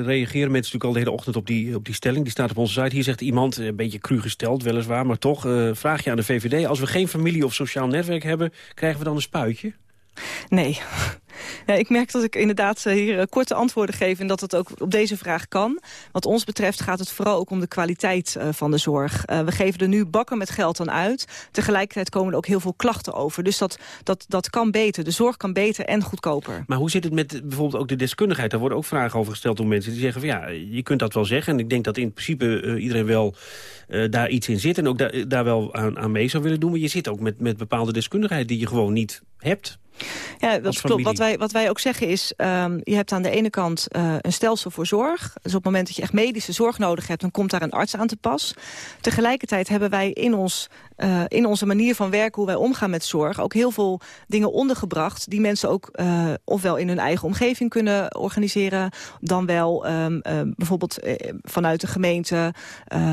Speaker 8: reageren mensen natuurlijk al de hele ochtend op die, op die stelling. Die staat op onze site. Hier zegt iemand, een beetje cru gesteld weliswaar... maar toch, uh, vraag je aan de VVD... als we geen familie of sociaal netwerk hebben... krijgen we dan een spuitje?
Speaker 15: Nee. Ja, ik merk dat ik inderdaad eh, hier eh, korte antwoorden geef... en dat het ook op deze vraag kan. Wat ons betreft gaat het vooral ook om de kwaliteit uh, van de zorg. We geven er nu bakken met geld aan uit. Tegelijkertijd komen er ook heel veel klachten over. Dus dat, dat, dat kan beter. De zorg kan beter en goedkoper.
Speaker 8: Maar hoe zit het met bijvoorbeeld ook de deskundigheid? Daar worden ook vragen over gesteld door mensen die zeggen... van ja, je kunt dat wel zeggen. En ik denk dat in principe iedereen wel daar iets in zit... en ook da daar wel aan, aan mee zou willen doen. Maar je zit ook met, met bepaalde deskundigheid die je gewoon niet hebt...
Speaker 15: Ja, dat klopt. Wat wij, wat wij ook zeggen is, um, je hebt aan de ene kant uh, een stelsel voor zorg. Dus op het moment dat je echt medische zorg nodig hebt, dan komt daar een arts aan te pas. Tegelijkertijd hebben wij in ons uh, in onze manier van werken, hoe wij omgaan met zorg... ook heel veel dingen ondergebracht die mensen ook uh, ofwel in hun eigen omgeving kunnen organiseren... dan wel um, uh, bijvoorbeeld vanuit de gemeente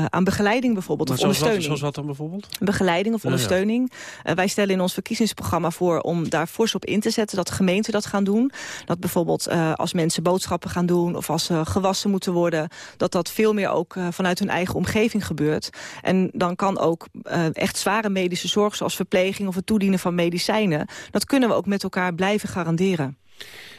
Speaker 15: aan begeleiding bijvoorbeeld.
Speaker 8: Maar
Speaker 15: of zoals ondersteuning.
Speaker 8: Wat, zoals wat dan bijvoorbeeld?
Speaker 15: Begeleiding of ondersteuning. Ja, wij stellen in ons verkiezingsprogramma voor om daar fors op in te zetten... dat gemeenten dat gaan doen. Dat bijvoorbeeld als mensen boodschappen gaan doen of als ze gewassen moeten worden... dat dat veel meer ook vanuit hun eigen omgeving gebeurt. En dan kan ook echt zware medische zorg... zoals verpleging of het toedienen van medicijnen... dat kunnen we ook met elkaar blijven garanderen.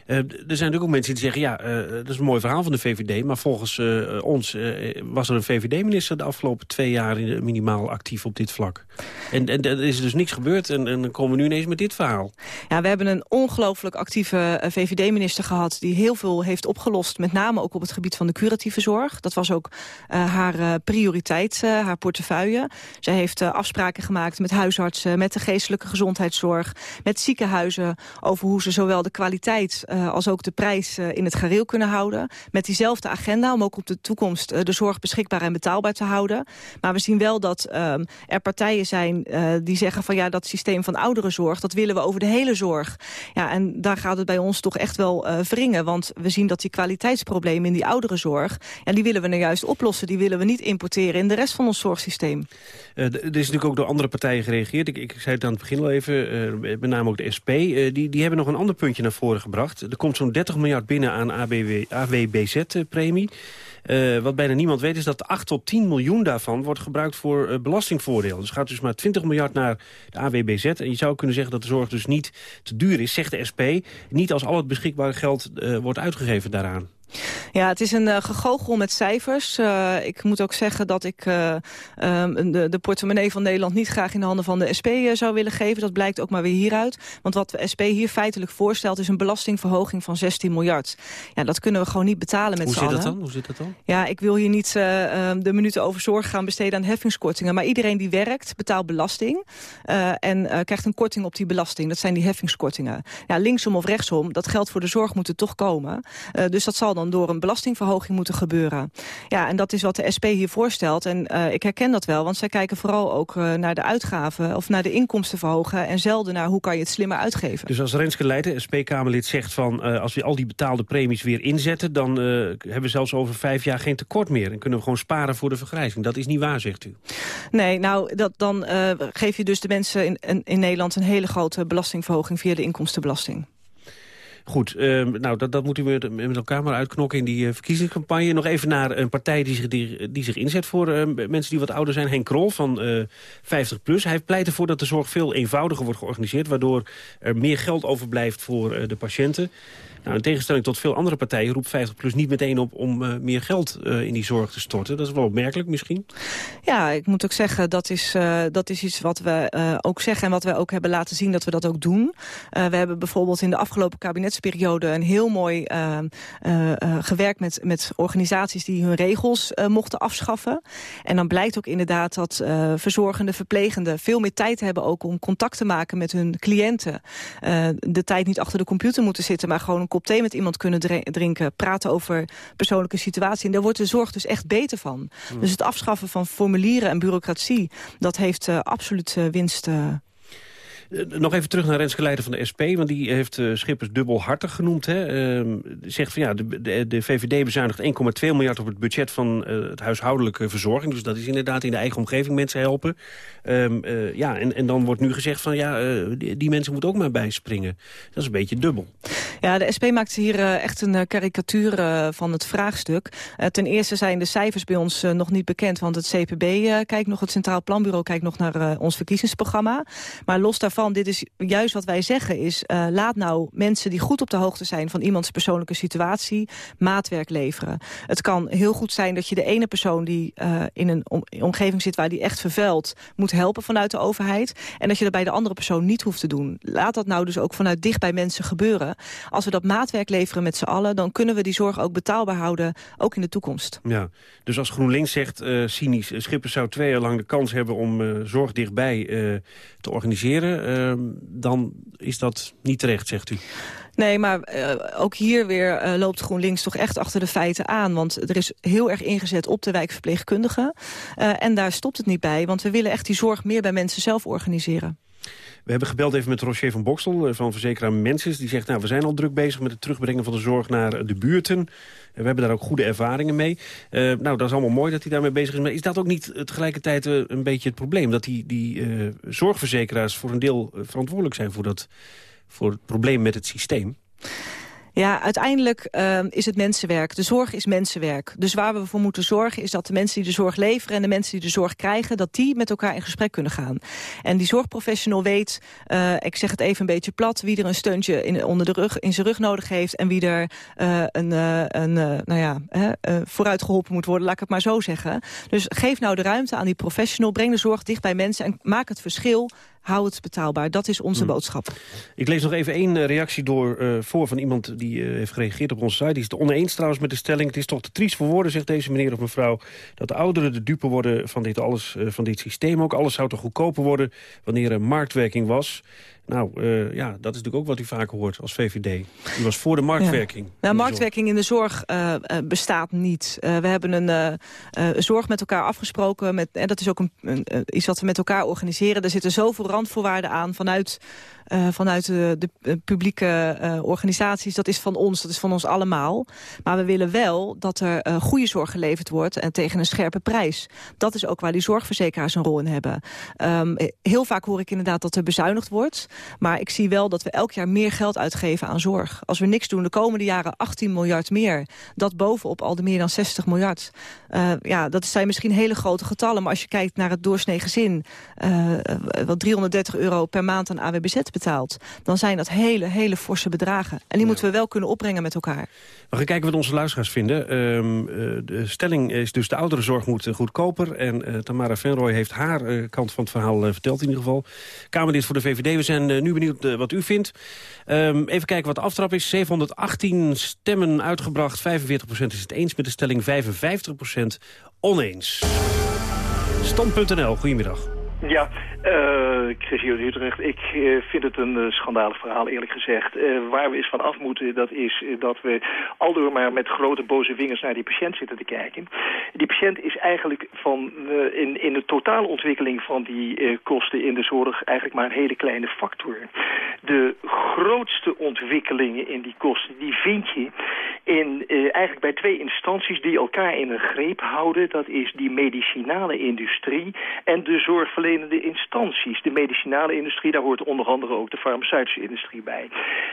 Speaker 8: Uh, er zijn natuurlijk ook mensen die zeggen... ja, uh, dat is een mooi verhaal van de VVD... maar volgens uh, ons was er een VVD-minister de afgelopen twee jaar... minimaal actief op dit vlak. En, en er is dus niks gebeurd en, en dan komen we nu ineens met dit verhaal.
Speaker 15: Ja, we hebben een ongelooflijk actieve VVD-minister gehad... die heel veel heeft opgelost, met name ook op het gebied van de curatieve zorg. Dat was ook haar prioriteit, haar portefeuille. Zij heeft afspraken gemaakt met huisartsen... met de geestelijke gezondheidszorg, met ziekenhuizen... over hoe ze zowel de kwaliteit uh, als ook de prijs uh, in het gareel kunnen houden. Met diezelfde agenda om ook op de toekomst uh, de zorg beschikbaar en betaalbaar te houden. Maar we zien wel dat er partijen zijn die zeggen van ja, dat systeem van ouderenzorg, dat willen we over de hele zorg. Ja, en daar gaat het bij ons toch echt wel wringen. Want we zien dat die kwaliteitsproblemen in die ouderenzorg, ja, die willen we nou juist oplossen. Die willen we niet importeren in de rest van ons zorgsysteem.
Speaker 8: er is natuurlijk ook door andere partijen gereageerd. Ik, ik zei het aan het begin al even, met name ook de SP. die, die hebben nog een ander puntje naar voren gebracht. Er komt zo'n 30 miljard binnen aan AWBZ-premie. Uh, wat bijna niemand weet is dat 8 tot 10 miljoen daarvan wordt gebruikt voor uh, belastingvoordeel. Dus gaat dus maar 20 miljard naar de AWBZ. En je zou kunnen zeggen dat de zorg dus niet te duur is, zegt de SP. Niet als al het beschikbare geld wordt uitgegeven daaraan.
Speaker 15: Ja, het is een uh, gegoochel met cijfers. Uh, ik moet ook zeggen dat ik uh, um, de, de, portemonnee van Nederland niet graag in de handen van de SP zou willen geven. Dat blijkt ook maar weer hieruit. Want wat de SP hier feitelijk voorstelt is een belastingverhoging van 16 miljard. Ja, dat kunnen we gewoon niet betalen met z'n allen.
Speaker 8: Hoe zit dat dan? Hoe zit dat dan?
Speaker 15: Ja, ik wil hier niet ehm, de minuten over zorg gaan besteden aan heffingskortingen. Maar iedereen die werkt betaalt belasting en krijgt een korting op die belasting. Dat zijn die heffingskortingen. Ja, linksom of rechtsom, dat geld voor de zorg moet er toch komen. dus dat zal dan door een belastingverhoging moeten gebeuren. Ja, en dat is wat de SP hier voorstelt. En uh, ik herken dat wel, want zij kijken vooral ook uh, naar de uitgaven... of naar de inkomsten verhogen en zelden naar hoe kan je het slimmer uitgeven.
Speaker 8: Dus als Renske Leijten, SP-Kamerlid, zegt van... Uh, als we al die betaalde premies weer inzetten... dan hebben we zelfs over vijf jaar geen tekort meer. En kunnen we gewoon sparen voor de vergrijzing. Dat is niet waar, zegt u.
Speaker 15: Nee, nou, dat, dan geef je dus de mensen in, in, in Nederland... een hele grote belastingverhoging via de inkomstenbelasting.
Speaker 8: Goed, uh, nou, dat, dat moeten we met elkaar maar uitknokken in die uh, verkiezingscampagne. Nog even naar een partij die zich, die, die zich inzet voor uh, mensen die wat ouder zijn. Henk Krol van 50 plus. Hij pleit ervoor dat de zorg veel eenvoudiger wordt georganiseerd... waardoor er meer geld overblijft voor de patiënten. Nou, in tegenstelling tot veel andere partijen roept 50PLUS niet meteen op om uh, meer geld uh, in die zorg te storten. Dat is wel opmerkelijk misschien.
Speaker 15: Ja, ik moet ook zeggen, dat is, uh, dat is iets wat we ook zeggen en wat we ook hebben laten zien dat we dat ook doen. we hebben bijvoorbeeld in de afgelopen kabinetsperiode een heel mooi gewerkt met, met organisaties die hun regels mochten afschaffen. En dan blijkt ook inderdaad dat verzorgende, verplegenden veel meer tijd hebben ook om contact te maken met hun cliënten. de tijd niet achter de computer moeten zitten, maar gewoon een kop thee met iemand kunnen drinken... praten over persoonlijke situatie. En daar wordt de zorg dus echt beter van. Hmm. Dus het afschaffen van formulieren en bureaucratie... dat heeft uh, absoluut uh, winst uh,
Speaker 8: nog even terug naar Renske Leijden van de SP, want die heeft uh, Schippers dubbelhartig genoemd. Hè. Uh, zegt van ja, de, de, VVD bezuinigt 1,2 miljard op het budget van uh, het huishoudelijke verzorging. Dus dat is inderdaad in de eigen omgeving mensen helpen. Um, ja, en, en dan wordt nu gezegd van ja, die, mensen moeten ook maar bijspringen. Dat is een beetje dubbel.
Speaker 15: Ja, de SP maakt hier echt een karikatuur van het vraagstuk. ten eerste zijn de cijfers bij ons nog niet bekend, want het CPB kijkt nog, het Centraal Planbureau kijkt nog naar ons verkiezingsprogramma. Maar los daarvan dit is juist wat wij zeggen, is uh, laat nou mensen die goed op de hoogte zijn van iemands persoonlijke situatie, maatwerk leveren. Het kan heel goed zijn dat je de ene persoon die uh, in een om omgeving zit waar die echt vervuilt, moet helpen vanuit de overheid. En dat je dat bij de andere persoon niet hoeft te doen. Laat dat nou dus ook vanuit dicht bij mensen gebeuren. Als we dat maatwerk leveren met z'n allen, dan kunnen we die zorg ook betaalbaar houden, ook in de toekomst.
Speaker 8: Ja, dus als GroenLinks zegt, uh, cynisch, Schippers zou twee jaar lang de kans hebben om zorg dichtbij te organiseren. Ehm, dan is dat niet terecht, zegt u.
Speaker 15: Nee, maar uh, ook hier weer uh, loopt GroenLinks toch echt achter de feiten aan. Want er is heel erg ingezet op de wijkverpleegkundigen. Uh, en daar stopt het niet bij, want we willen echt die zorg meer bij mensen zelf organiseren.
Speaker 8: We hebben gebeld even met Rocher van Boksel van verzekeraar Mensis. Die zegt, nou, we zijn al druk bezig met het terugbrengen van de zorg naar de buurten. We hebben daar ook goede ervaringen mee. Uh, nou, dat is allemaal mooi dat hij daarmee bezig is. Maar is dat ook niet tegelijkertijd uh, een beetje het probleem? Dat die, die uh, zorgverzekeraars voor een deel verantwoordelijk zijn voor, dat, voor het probleem met het systeem?
Speaker 15: Ja, uiteindelijk uh, is het mensenwerk. De zorg is mensenwerk. Dus waar we voor moeten zorgen is dat de mensen die de zorg leveren... en de mensen die de zorg krijgen, dat die met elkaar in gesprek kunnen gaan. En die zorgprofessional weet, uh, ik zeg het even een beetje plat... wie er een steuntje in, onder de rug, in zijn rug nodig heeft... en wie er uh, een, een nou ja, vooruit geholpen moet worden, laat ik het maar zo zeggen. Dus geef nou de ruimte aan die professional, breng de zorg dicht bij mensen... en maak het verschil hou het betaalbaar. Dat is onze hmm. boodschap.
Speaker 8: Ik lees nog even één reactie door uh, voor van iemand die uh, heeft gereageerd op onze site. Die is het oneens trouwens met de stelling. Het is toch te triest voor woorden, zegt deze meneer of mevrouw... dat de ouderen de dupe worden van dit, alles, uh, van dit systeem ook. Alles zou toch goedkoper worden wanneer er marktwerking was. Nou, uh, ja, dat is natuurlijk ook wat u vaak hoort als VVD. U was voor de marktwerking. Ja.
Speaker 15: Nou, marktwerking in de zorg uh, bestaat niet. Uh, we hebben een zorg met elkaar afgesproken. Met, en dat is ook een, een, iets wat we met elkaar organiseren. Er zitten zoveel randvoorwaarden aan vanuit uh, vanuit de, de publieke uh, organisaties. Dat is van ons, dat is van ons allemaal. Maar we willen wel dat er goede zorg geleverd wordt en tegen een scherpe prijs. Dat is ook waar die zorgverzekeraars een rol in hebben. Um, heel vaak hoor ik inderdaad dat er bezuinigd wordt. Maar ik zie wel dat we elk jaar meer geld uitgeven aan zorg. Als we niks doen, de komende jaren 18 miljard meer. Dat bovenop al de meer dan 60 miljard. Ja, dat zijn misschien hele grote getallen. Maar als je kijkt naar het doorsnee gezin... Wat 330 euro per maand aan AWBZ betaalt... dan zijn dat hele, hele forse bedragen. En die moeten we wel kunnen opbrengen met elkaar.
Speaker 8: We gaan kijken wat onze luisteraars vinden. Um, uh, de stelling is dus de ouderenzorg moet goedkoper. En uh, Tamara Venrooy heeft haar uh, kant van het verhaal verteld in ieder geval. Kamerlid voor de VVD. We zijn nu benieuwd wat u vindt. Um, even kijken wat de aftrap is. 718 stemmen uitgebracht. 45% is het eens met de stelling. 55% oneens. Stand.nl, goedemiddag.
Speaker 16: Ja, uh, Chris Utrecht. Ik uh, vind het een uh, schandalig verhaal, eerlijk gezegd. waar we eens van af moeten, dat is dat we aldoor maar met grote boze vingers naar die patiënt zitten te kijken. Die patiënt is eigenlijk van, in, in de totale ontwikkeling van die kosten in de zorg eigenlijk maar een hele kleine factor. De grootste ontwikkelingen in die kosten, die vind je in, eigenlijk bij twee instanties die elkaar in een greep houden. Dat is die medicinale industrie en de zorgverlenende instanties. De medicinale industrie, daar hoort onder andere ook de farmaceutische industrie bij.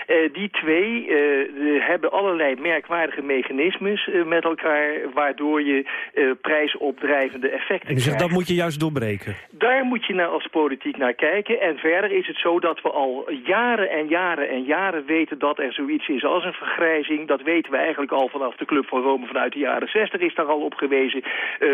Speaker 16: Uh, die twee uh, hebben allerlei merkwaardige mechanismes uh, met elkaar... waardoor je prijsopdrijvende effecten
Speaker 8: En u zegt, dat moet je juist doorbreken?
Speaker 16: Daar moet je nou als politiek naar kijken. En verder is het zo dat we al jaren en jaren en jaren weten... dat er zoiets is als een vergrijzing. Dat weten we eigenlijk al vanaf de Club van Rome vanuit de jaren 60 is daar al op gewezen.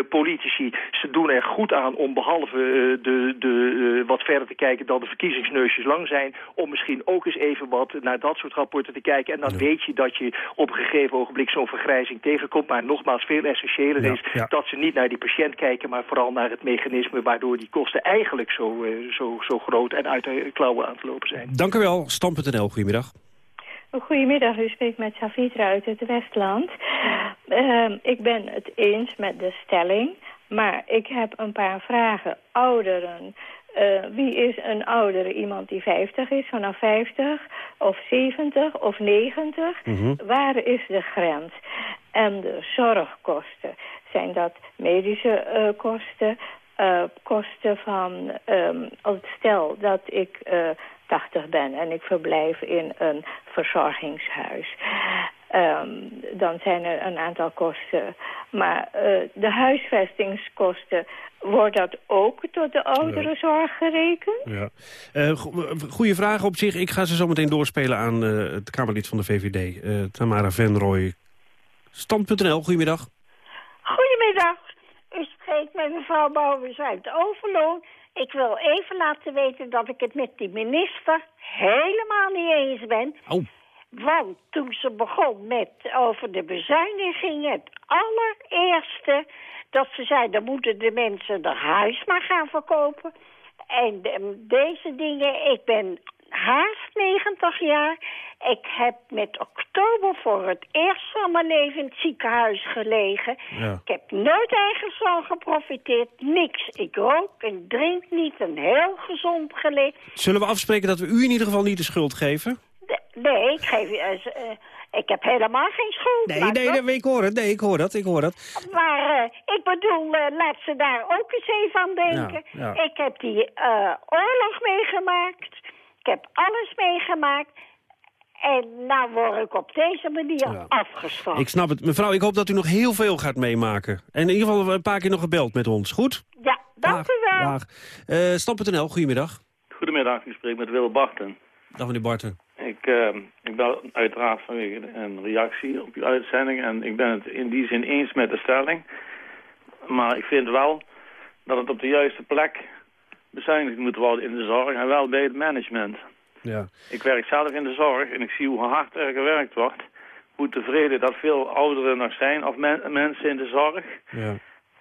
Speaker 16: politici, ze doen er goed aan om behalve de, de, wat verder te kijken dan de verkiezingsneusjes lang zijn... om misschien ook eens even wat naar dat soort rapporten te kijken. En dan weet je dat je op een gegeven ogenblik zo'n vergrijzing tegenkomt. Maar nogmaals, veel essentiëler is dat ze niet naar die patiënt kijken... maar vooral naar het mechanisme waardoor die kosten eigenlijk zo, uh, zo, zo groot... en uit de klauwen aan te lopen zijn.
Speaker 8: Dank u wel. Stam.nl, goedemiddag.
Speaker 17: Goedemiddag, u spreekt met Savitra uit het Westland. Uh, ik ben het eens met de stelling... Maar ik heb een paar vragen. Ouderen. Uh, wie is een oudere? Iemand die 50 is, vanaf 50 of 70 of 90? Mm -hmm. Waar is de grens? En de zorgkosten. Zijn dat medische uh, kosten? Uh, kosten van, um, stel dat ik 80 ben en ik verblijf in een verzorgingshuis. Um, dan zijn er een aantal kosten. Maar uh, de huisvestingskosten, wordt dat ook tot de ouderenzorg gerekend?
Speaker 8: Ja. Uh, goeie vraag op zich. Ik ga ze zo meteen doorspelen aan uh, het Kamerlid van de VVD, Tamara Venrooy. Stand.nl, goedemiddag.
Speaker 18: Goedemiddag. U spreekt met mevrouw Bouwers uit Overloon. Ik wil even laten weten dat ik het met die minister helemaal niet eens ben.
Speaker 8: Oh.
Speaker 18: Want toen ze begon met over de bezuiniging, het allereerste dat ze zei, dan moeten de mensen de huis maar gaan verkopen. En de, deze dingen, ik ben haast 90 jaar. Ik heb met oktober voor het eerst van mijn leven in het ziekenhuis gelegen.
Speaker 8: Ja.
Speaker 18: Ik heb nooit eigen zorg geprofiteerd, niks. Ik rook en drink niet, een heel gezond geleefd.
Speaker 8: Zullen we afspreken dat we u in ieder geval niet de schuld geven?
Speaker 18: Nee, ik geef je... eh, eh, ik heb helemaal geen schuld.
Speaker 8: Nee, nee, nee, ik hoor het. Nee, ik hoor dat, ik hoor dat.
Speaker 18: Maar eh, ik bedoel, eh, laat ze daar ook eens even aan denken.
Speaker 8: Ja, ja.
Speaker 18: Ik heb die eh, oorlog meegemaakt. Ik heb alles meegemaakt. En nou word ik op deze manier afgestraft.
Speaker 8: Ik snap het. Mevrouw, ik hoop dat u nog heel veel gaat meemaken. En in ieder geval een paar keer nog gebeld met ons. Goed?
Speaker 18: Ja, dank u wel.
Speaker 8: Dag. Eh Stam.nl, goedemiddag.
Speaker 19: Goedemiddag, ik spreek met Wil Barten.
Speaker 8: Dag meneer Barten.
Speaker 19: Ik, eh, ik bel uiteraard vanwege een reactie op uw uitzending en ik ben het in die zin eens met de stelling. Maar ik vind wel dat het op de juiste plek bezuinigd moet worden in de zorg en wel bij het management.
Speaker 8: Ja.
Speaker 19: Ik werk zelf in de zorg en ik zie hoe hard er gewerkt wordt. Hoe tevreden dat veel ouderen nog zijn of men- mensen in de zorg.
Speaker 8: Ja.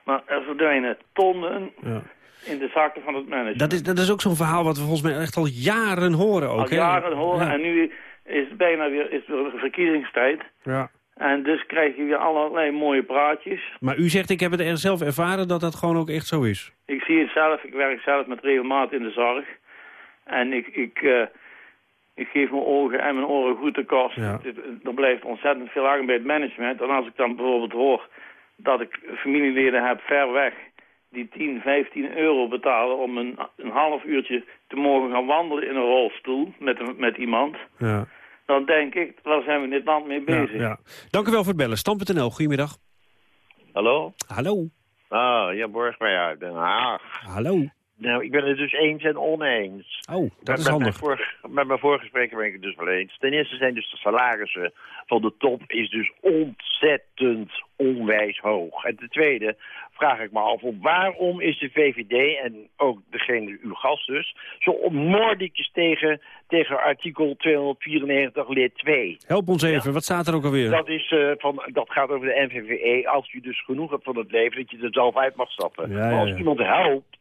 Speaker 19: Maar er verdwijnen tonnen
Speaker 8: Ja.
Speaker 19: In de zakken van het management.
Speaker 8: Dat is, dat is ook zo'n verhaal wat we volgens mij echt al jaren horen ook.
Speaker 19: al jaren horen
Speaker 8: Ja.
Speaker 19: en nu is het bijna weer is weer verkiezingstijd.
Speaker 8: Ja.
Speaker 19: En dus krijg je weer allerlei mooie praatjes.
Speaker 8: Maar u zegt, ik heb het er zelf ervaren dat dat gewoon ook echt zo is.
Speaker 19: Ik zie het zelf, ik werk zelf met regelmaat in de zorg. En ik, ik, eh, ik geef mijn ogen en mijn oren goed de kost.
Speaker 8: Ja.
Speaker 19: Er blijft ontzettend veel hangen bij het management. En als ik dan bijvoorbeeld hoor dat ik familieleden heb ver weg... die 10, 15 euro betalen om een, een half uurtje te mogen gaan wandelen in een rolstoel met, een- met iemand...
Speaker 8: Ja.
Speaker 19: dan denk ik, waar zijn we in dit land mee
Speaker 8: Ja,
Speaker 19: bezig?
Speaker 8: ja. Dank u wel voor het bellen. Stam.nl, goedemiddag.
Speaker 20: Hallo?
Speaker 8: Hallo.
Speaker 20: Ah, ja, Borgmeijer uit Den Haag.
Speaker 8: Hallo.
Speaker 20: Nou, ik ben het dus eens en oneens.
Speaker 8: Oh, dat
Speaker 20: met,
Speaker 8: is
Speaker 20: met
Speaker 8: handig.
Speaker 20: Mijn vorige, met mijn vorige spreker ben ik het dus wel eens. Ten eerste zijn dus de salarissen van de top is dus ontzettend onwijs hoog. En ten tweede vraag ik me af, op waarom is de VVD en ook degene, uw gast dus, zo onnoordetjes tegen, tegen artikel 294 lid 2?
Speaker 8: Help ons even, wat staat er ook alweer?
Speaker 20: Dat, is, eh, van, dat gaat over de NVVE. Als je dus genoeg hebt van het leven, dat je er zelf uit mag stappen.
Speaker 8: Ja,
Speaker 20: als iemand helpt,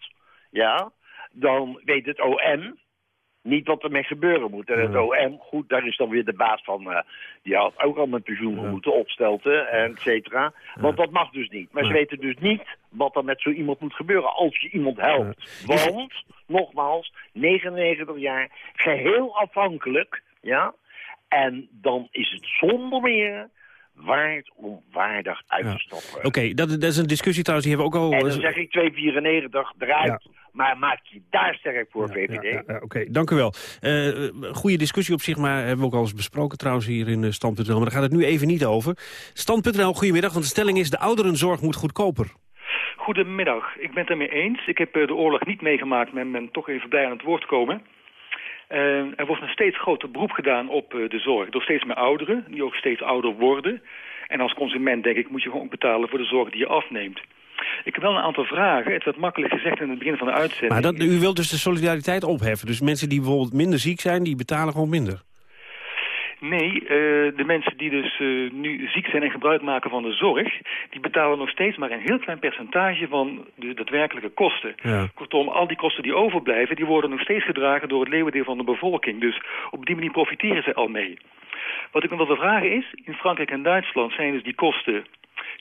Speaker 20: ja, dan weet het OM niet wat ermee gebeuren moet. En het OM, goed, daar is dan weer de baas van... eh, die had ook al mijn pensioen moeten opstelten, en et cetera. Want dat mag dus niet. Maar ze weten dus niet wat er met zo iemand moet gebeuren als je iemand helpt. Want, nogmaals, 99 jaar, geheel afhankelijk, ja... En dan is het zonder meer waard om waardig uit te stappen.
Speaker 8: Oké, dat, dat is een discussie trouwens, die hebben we ook al...
Speaker 20: En dan zeg ik 294 eruit. Maar maak je daar sterk voor, VVD.
Speaker 8: Ja, ja, Oké, dank u wel. Eh goede discussie op zich, maar hebben we ook al eens besproken trouwens hier in uh, Stand.nl. Maar daar gaat het nu even niet over. Stand.nl, goedemiddag, want de stelling is de ouderenzorg moet goedkoper.
Speaker 21: Goedemiddag, ik ben het ermee eens. Ik heb eh, de oorlog niet meegemaakt, maar ben toch even blij aan het woord komen. Eh, er wordt een steeds groter beroep gedaan op eh, de zorg door steeds meer ouderen, die ook steeds ouder worden. En als consument, denk ik, moet je gewoon betalen voor de zorg die je afneemt. Ik heb wel een aantal vragen. Het werd makkelijk gezegd in het begin van de uitzending.
Speaker 8: Maar dat, u wilt dus de solidariteit opheffen. Dus mensen die bijvoorbeeld minder ziek zijn, die betalen gewoon minder.
Speaker 21: Nee, eh, de mensen die dus eh, nu ziek zijn en gebruik maken van de zorg... die betalen nog steeds maar een heel klein percentage van de daadwerkelijke kosten.
Speaker 8: Ja.
Speaker 21: Kortom, al die kosten die overblijven... die worden nog steeds gedragen door het leeuwendeel van de bevolking. Dus op die manier profiteren ze al mee. Wat ik me wilde vragen is... in Frankrijk en Duitsland zijn dus die kosten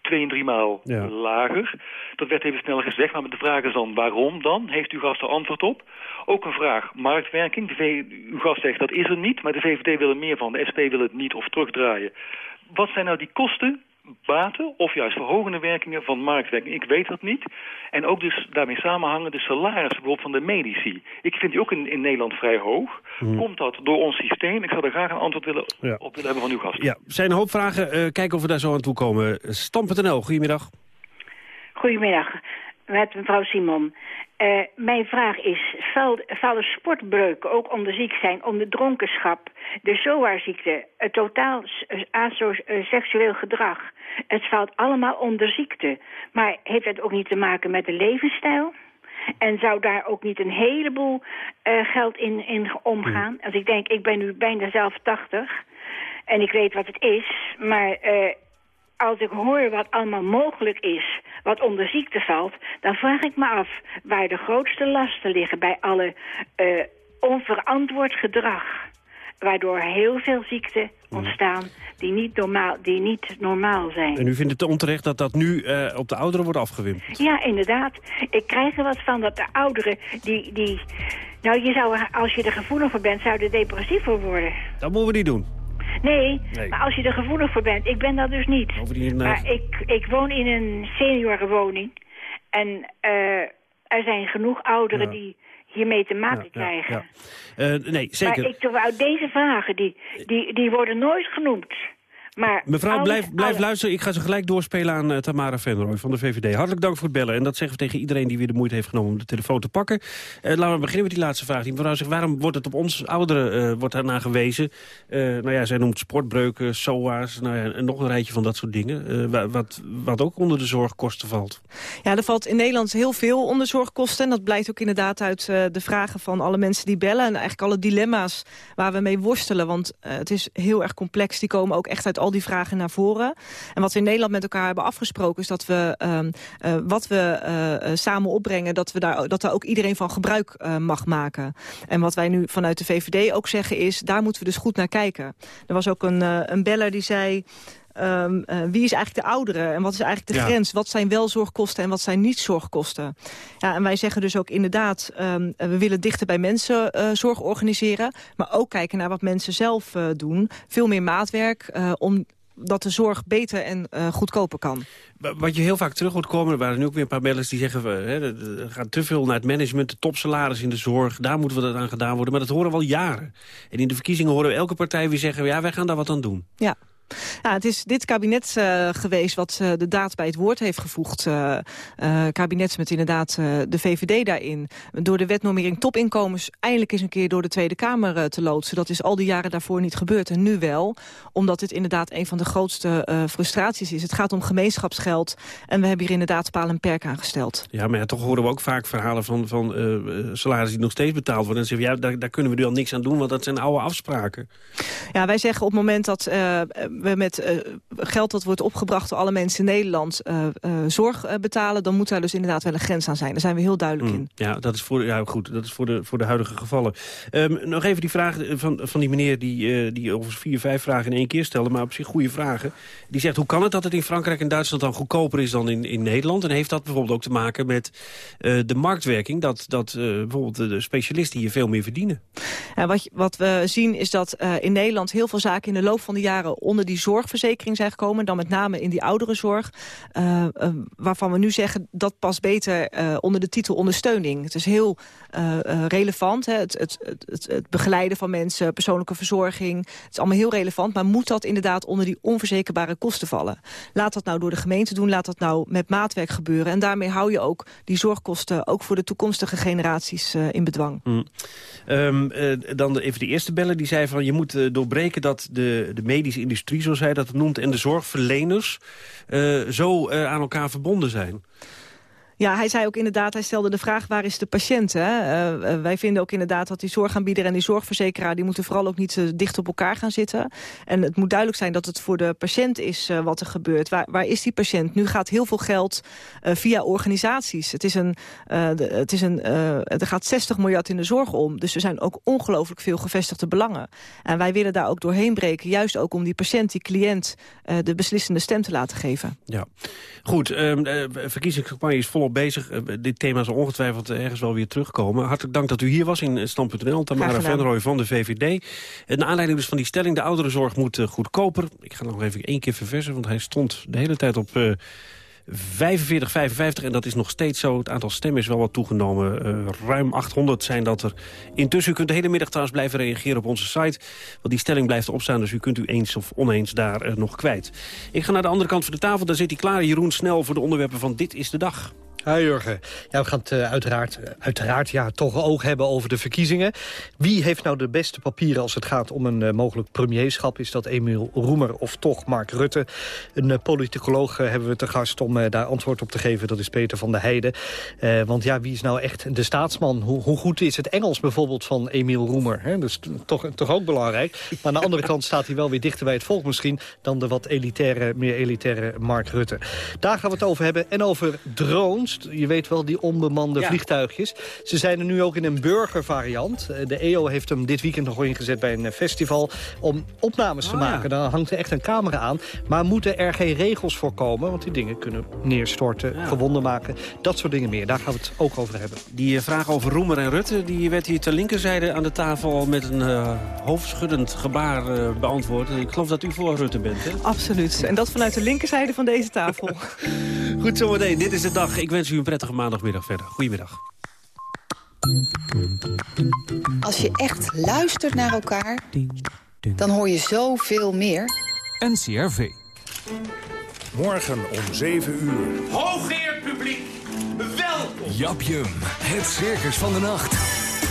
Speaker 21: twee en drie maal
Speaker 8: Ja.
Speaker 21: lager. Dat werd even snel gezegd, maar de vraag is dan waarom dan? Heeft uw gast er antwoord op? Ook een vraag, marktwerking. De V uw gast zegt dat is er niet, maar de VVD wil er meer van. De SP wil het niet of terugdraaien. Wat zijn nou die kosten, baten of juist verhogende werkingen van marktwerking? Ik weet dat niet. En ook dus daarmee samenhangen de salarissen bijvoorbeeld van de medici. Ik vind die ook in, in Nederland vrij hoog. Komt dat door ons systeem? Ik zou daar graag een antwoord willen,
Speaker 8: Ja.
Speaker 21: op willen hebben van uw gast.
Speaker 8: Ja, er zijn een hoop vragen. Eh kijken of we daar zo aan toe komen. Stam.nl, goedemiddag.
Speaker 22: Goedemiddag, met mevrouw Simon. Eh, mijn vraag is, val- vallen sportbreuken ook onder ziek zijn, onder dronkenschap, de SOA-ziekte, het totaal s- aseksueel gedrag? Het valt allemaal onder ziekte. Maar heeft het ook niet te maken met de levensstijl? En zou daar ook niet een heleboel eh, geld in, in omgaan? Als ik denk, ik ben nu bijna zelf 80 en ik weet wat het is, maar... eh, als ik hoor wat allemaal mogelijk is, wat onder ziekte valt... dan vraag ik me af waar de grootste lasten liggen bij alle eh, onverantwoord gedrag. Waardoor heel veel ziekten ontstaan die niet normaal, die niet normaal zijn.
Speaker 8: En u vindt het onterecht dat dat nu eh, op de ouderen wordt afgewimpeld?
Speaker 22: Ja, inderdaad. Ik krijg er wat van dat de ouderen die... die nou, je zou, als je er gevoelig voor bent, zou je er depressief voor worden.
Speaker 8: Dat moeten we niet doen.
Speaker 22: Nee,
Speaker 8: Nee.
Speaker 22: maar als je er gevoelig voor bent, ik ben dat dus niet.
Speaker 8: Bovendien,
Speaker 22: Maar ik, ik woon in een seniorenwoning. En eh, er zijn genoeg ouderen
Speaker 8: Ja.
Speaker 22: die hiermee te maken
Speaker 8: Ja,
Speaker 22: krijgen.
Speaker 8: ja. Eh, nee, zeker.
Speaker 22: Maar ik deze vragen, die, die, die worden nooit genoemd. Maar
Speaker 8: Mevrouw,
Speaker 22: alle-
Speaker 8: blijf, luisteren. Ik ga ze gelijk doorspelen aan eh, Tamara Venrooy van de VVD. Hartelijk dank voor het bellen. En dat zeggen we tegen iedereen die weer de moeite heeft genomen om de telefoon te pakken. Eh, laten we beginnen met die laatste vraag. Die mevrouw zegt, waarom wordt het op ons ouderen eh, wordt daarna gewezen? Eh, nou ja, zij noemt sportbreuken, SOA's, nou ja, en nog een rijtje van dat soort dingen. eh, wa- wat, wat ook onder de zorgkosten valt.
Speaker 15: Ja, er valt in Nederland heel veel onder zorgkosten. En dat blijkt ook inderdaad uit eh, de vragen van alle mensen die bellen. En eigenlijk alle dilemma's waar we mee worstelen. Want het is heel erg complex. Die komen ook echt uit die vragen naar voren. En wat we in Nederland met elkaar hebben afgesproken... is dat we ehm, eh, wat we eh, eh, samen opbrengen... Dat, we daar, dat daar ook iedereen van gebruik mag maken. En wat wij nu vanuit de VVD ook zeggen is... daar moeten we dus goed naar kijken. Er was ook een, een beller die zei... ehm, eh, wie is eigenlijk de oudere en wat is eigenlijk de
Speaker 23: Ja.
Speaker 15: grens? Wat zijn wel zorgkosten en wat zijn niet zorgkosten? Ja, en wij zeggen dus ook inderdaad, ehm, we willen dichter bij mensen eh, zorg organiseren. Maar ook kijken naar wat mensen zelf eh, doen. Veel meer maatwerk, om dat de zorg beter en goedkoper kan.
Speaker 8: Wa- Wat je heel vaak terug hoort komen, er waren nu ook weer een paar bellers die zeggen... hè, er er gaat te veel naar het management, de topsalaris in de zorg... daar moeten we dat aan gedaan worden, maar dat horen we al jaren. En in de verkiezingen horen we elke partij weer zeggen... ja, wij gaan daar wat aan doen.
Speaker 15: Ja. Ja, het is dit kabinet eh, geweest wat eh, de daad bij het woord heeft gevoegd. eh kabinet met inderdaad de VVD daarin. Door de wetnormering topinkomens eindelijk eens een keer door de Tweede Kamer te loodsen. Dat is al die jaren daarvoor niet gebeurd en nu wel. Omdat dit inderdaad een van de grootste frustraties is. Het gaat om gemeenschapsgeld en we hebben hier inderdaad paal en perk aangesteld.
Speaker 8: Ja, maar ja, toch horen we ook vaak verhalen van, van salarissen die nog steeds betaald worden. En zeggen ja, daar, daar kunnen we nu al niks aan doen, want dat zijn oude afspraken.
Speaker 15: Ja, wij zeggen op het moment dat we met eh, geld dat wordt opgebracht door alle mensen in Nederland eh, eh, zorg betalen, dan moet daar dus inderdaad wel een grens aan zijn. Daar zijn we heel duidelijk in.
Speaker 8: Ja, dat is voor, ja, goed, dat is voor, de, voor de huidige gevallen. Ehm, nog even die vraag van, van die meneer die, die over vier, vijf vragen in één keer stelde, maar op zich goede vragen. Die zegt, hoe kan het dat het in Frankrijk en Duitsland dan goedkoper is dan in, in Nederland? En heeft dat bijvoorbeeld ook te maken met de marktwerking, dat, dat bijvoorbeeld de, specialisten hier veel meer verdienen?
Speaker 15: Ja, wat, wat we zien is dat in Nederland heel veel zaken in de loop van de jaren onder die zorgverzekering zijn gekomen. Dan met name in die ouderenzorg. eh, eh, waarvan we nu zeggen dat past beter eh, onder de titel ondersteuning. Het is heel relevant. Hè? Het, het, het, begeleiden van mensen, persoonlijke verzorging. Het is allemaal heel relevant. Maar moet dat inderdaad onder die onverzekerbare kosten vallen? Laat dat nou door de gemeente doen. Laat dat nou met maatwerk gebeuren. En daarmee hou je ook die zorgkosten ook voor de toekomstige generaties in bedwang.
Speaker 8: Hm. Ehm, eh, dan even de eerste beller die zei van je moet doorbreken dat de, de medische industrie, zoals hij dat noemt, en de zorgverleners eh, zo eh, aan elkaar verbonden zijn.
Speaker 15: Ja, hij zei ook inderdaad, hij stelde de vraag waar is de patiënt? Eh, eh, wij vinden ook inderdaad dat die zorgaanbieder en die zorgverzekeraar... die moeten vooral ook niet te dicht op elkaar gaan zitten. En het moet duidelijk zijn dat het voor de patiënt is eh, wat er gebeurt. Waar, waar is die patiënt? Nu gaat heel veel geld via organisaties. Het is een, het is een, er gaat 60 miljard in de zorg om. Dus er zijn ook ongelooflijk veel gevestigde belangen. En wij willen daar ook doorheen breken. Juist ook om die patiënt, die cliënt... de beslissende stem te laten geven.
Speaker 8: Ja, goed. ehm, de verkiezingscampagne is volop bezig. Eh, dit thema zal ongetwijfeld ergens wel weer terugkomen. Hartelijk dank dat u hier was in Stand.nl. Tamara
Speaker 15: Graag gedaan.
Speaker 8: Venrooy van de VVD. En naar aanleiding dus van die stelling, de ouderenzorg moet eh, goedkoper. Ik ga nog even één keer verversen, want hij stond de hele tijd op... eh 45, 55 en dat is nog steeds zo. Het aantal stemmen is wel wat toegenomen. Eh, ruim 800 zijn dat er. Intussen u kunt de hele middag trouwens blijven reageren op onze site. Want die stelling blijft opstaan, dus u kunt u eens of oneens daar eh, nog kwijt. Ik ga naar de andere kant van de tafel. Daar zit hij klaar, Jeroen Snel, voor de onderwerpen van Dit is de Dag.
Speaker 23: Hi Jurgen. Ja, we gaan het eh, uiteraard, eh, uiteraard ja, toch oog hebben over de verkiezingen. Wie heeft nou de beste papieren als het gaat om een eh, mogelijk premierschap? Is dat Emiel Roemer of toch Mark Rutte? Een politicoloog hebben we te gast om daar antwoord op te geven. Dat is Peter van der Heijden. Want ja, wie is nou echt de staatsman? Hoe, hoe goed is het Engels bijvoorbeeld van Emiel Roemer? Hè? Dat is toch, toch ook belangrijk. Maar aan de andere kant staat hij wel weer dichter bij het volk misschien... dan de wat elitaire, meer elitaire Mark Rutte. Daar gaan we het over hebben. En over drones. Je weet wel, die onbemande vliegtuigjes. Ze zijn er nu ook in een burgervariant. Eh, de EO heeft hem dit weekend nog ingezet bij een eh, festival... om opnames te
Speaker 8: Ah,
Speaker 23: maken. Dan hangt er echt een camera aan. Maar moeten er geen regels voor komen? Want die dingen kunnen neerstorten, gewonden maken. Dat soort dingen meer. Daar gaan we het ook over hebben.
Speaker 8: Die eh, vraag over Roemer en Rutte die werd hier ter linkerzijde aan de tafel... al met een eh, hoofdschuddend gebaar beantwoord. Ik geloof dat u voor Rutte bent, hè?
Speaker 15: Absoluut. En dat vanuit de linkerzijde van deze tafel. [laughs]
Speaker 8: Goed zometeen, dit is de dag. Ik wens u een prettige maandagmiddag verder. Goedemiddag.
Speaker 13: Als je echt luistert naar elkaar, dan hoor je zoveel meer.
Speaker 4: NCRV. Morgen om 7 uur.
Speaker 1: Hooggeëerd publiek, welkom.
Speaker 4: Japjum, het circus van de nacht.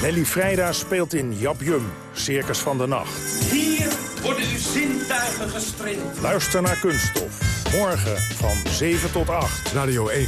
Speaker 4: Nelly Vrijda speelt in Japjum, circus van de nacht.
Speaker 1: Hier worden uw zintuigen gestreeld.
Speaker 4: Luister naar Kunststof. Morgen van 7 tot 8. Radio 1.